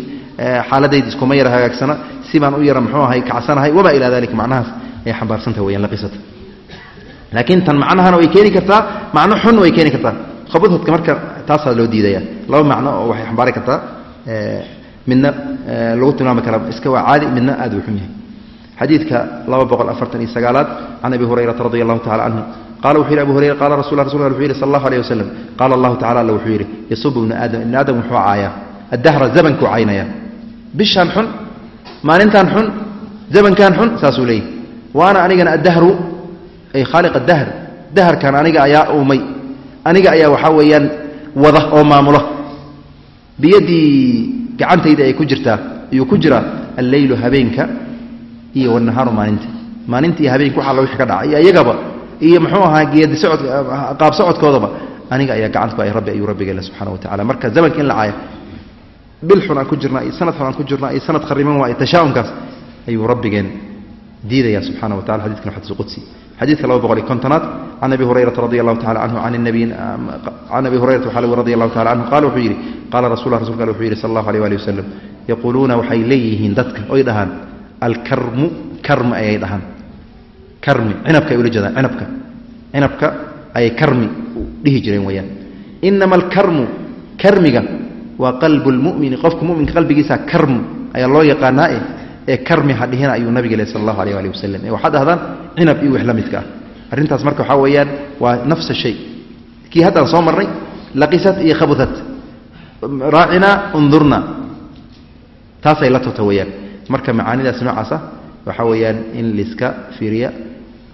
xaaladayda iskuma yara hagaagsana si baan u yara muxuu ahay kacsanahay wamaa ilaa dalika macnahaas ay xambaarsantaha weyaan laqisata laakiin tan macnahana way keeni kartaa macno xun way keeni kartaa. Khabudhadka marka taasaa loo diidaya laba macno oo waxay xambaari kartaa midna lagu tilmaami karaa iska waa caadi midna aad u xun yahay. Xadiidka laba boqol afartan iyo sagaalaad can abi hurayrata radi allahu tacala canhu qala wuxuu yidhi abu hurayra qala rasul rasul wuxuu yidhi sal allahu aleyh wasalam qaala allahu tacala alla wuxuu yidhi yasubu ibnu aadam ibni aadam wuxuu caayaa addahra zamankuu caynaya bishaan xun maalintan xun zamankan xun saasuu leeyahy waana anigana addahru ay khaaliq adahr daharkan aniga ayaa uumay aniga ayaa waxaa weeyaan wada oo maamula biyadii gacantayda ay ku jirtaa ayuu ku jiraa alleylu habeenka iyo wanahaaru maalinta maalinta iyo habeenka waxa alla wixii ka dhaca iyo iyagaba iyo muxuu ahaa geedi socod qaab socodkoodaba aniga ayaa gacanta ku ay rabbi ayuu rabbigeena subxana wa tacala marka zamanka in la caaya bil xun aan ku jirnaa iyo sanad xun aan ku jirnaa iyo sanad khariman waa tashaa'umkaas ayuu rabbigeen diidaya subxana wa tacala xadidkan xadiis qudsi. Xadiidka laba boqol iyo kontonaad can abi hurayrata radi allahu tacala canhu can nabiy can abi hurayrata waxaa radi allahu tacala canhu qaala wuxuu yidhi qaala rasulah rasulka alle wuxuu yidhi sal allahu alيh wali wasalam yaquuluuna waxay leeyihiin dadka oy dhahaan alkarmu karmi ayay dhahaan karmi. Cinabka ay ula jeedaan cinabka. Cinabka ayay karmi dhihi jireen weyaan inama alkarmu karmiga waa qalbu lmumini qofka muminka qalbigiisa karm ayaa loo yaqaanaae ee karmi ha dhihina ayuu nabiga leh sal allahu alيh ali wasalam ee waxaad dhahdaan cinab iyo wix la midka ah. Arrintaas marka waxaa weeyaan waa nafsa shay. Kii haddaan soo marnay laqisat iyo khabutat raacina undurna. Taasay la tota weyaan marka macaanidaas noocaas ah waxaa weeyaan in liska fiiriya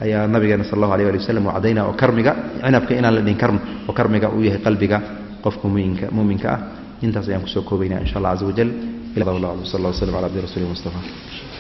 ayaa nabigeena sal allahu alيh ali wasalam uu caddaynaya oo karmiga cinabka inaan la dhihin karm oo karmiga uu yahay qalbiga qofka muminka muminka ah. Intaas ayaan ku soo koobaynaa insha allah caza wajal sal allah slam ala abdi rasuli mustafa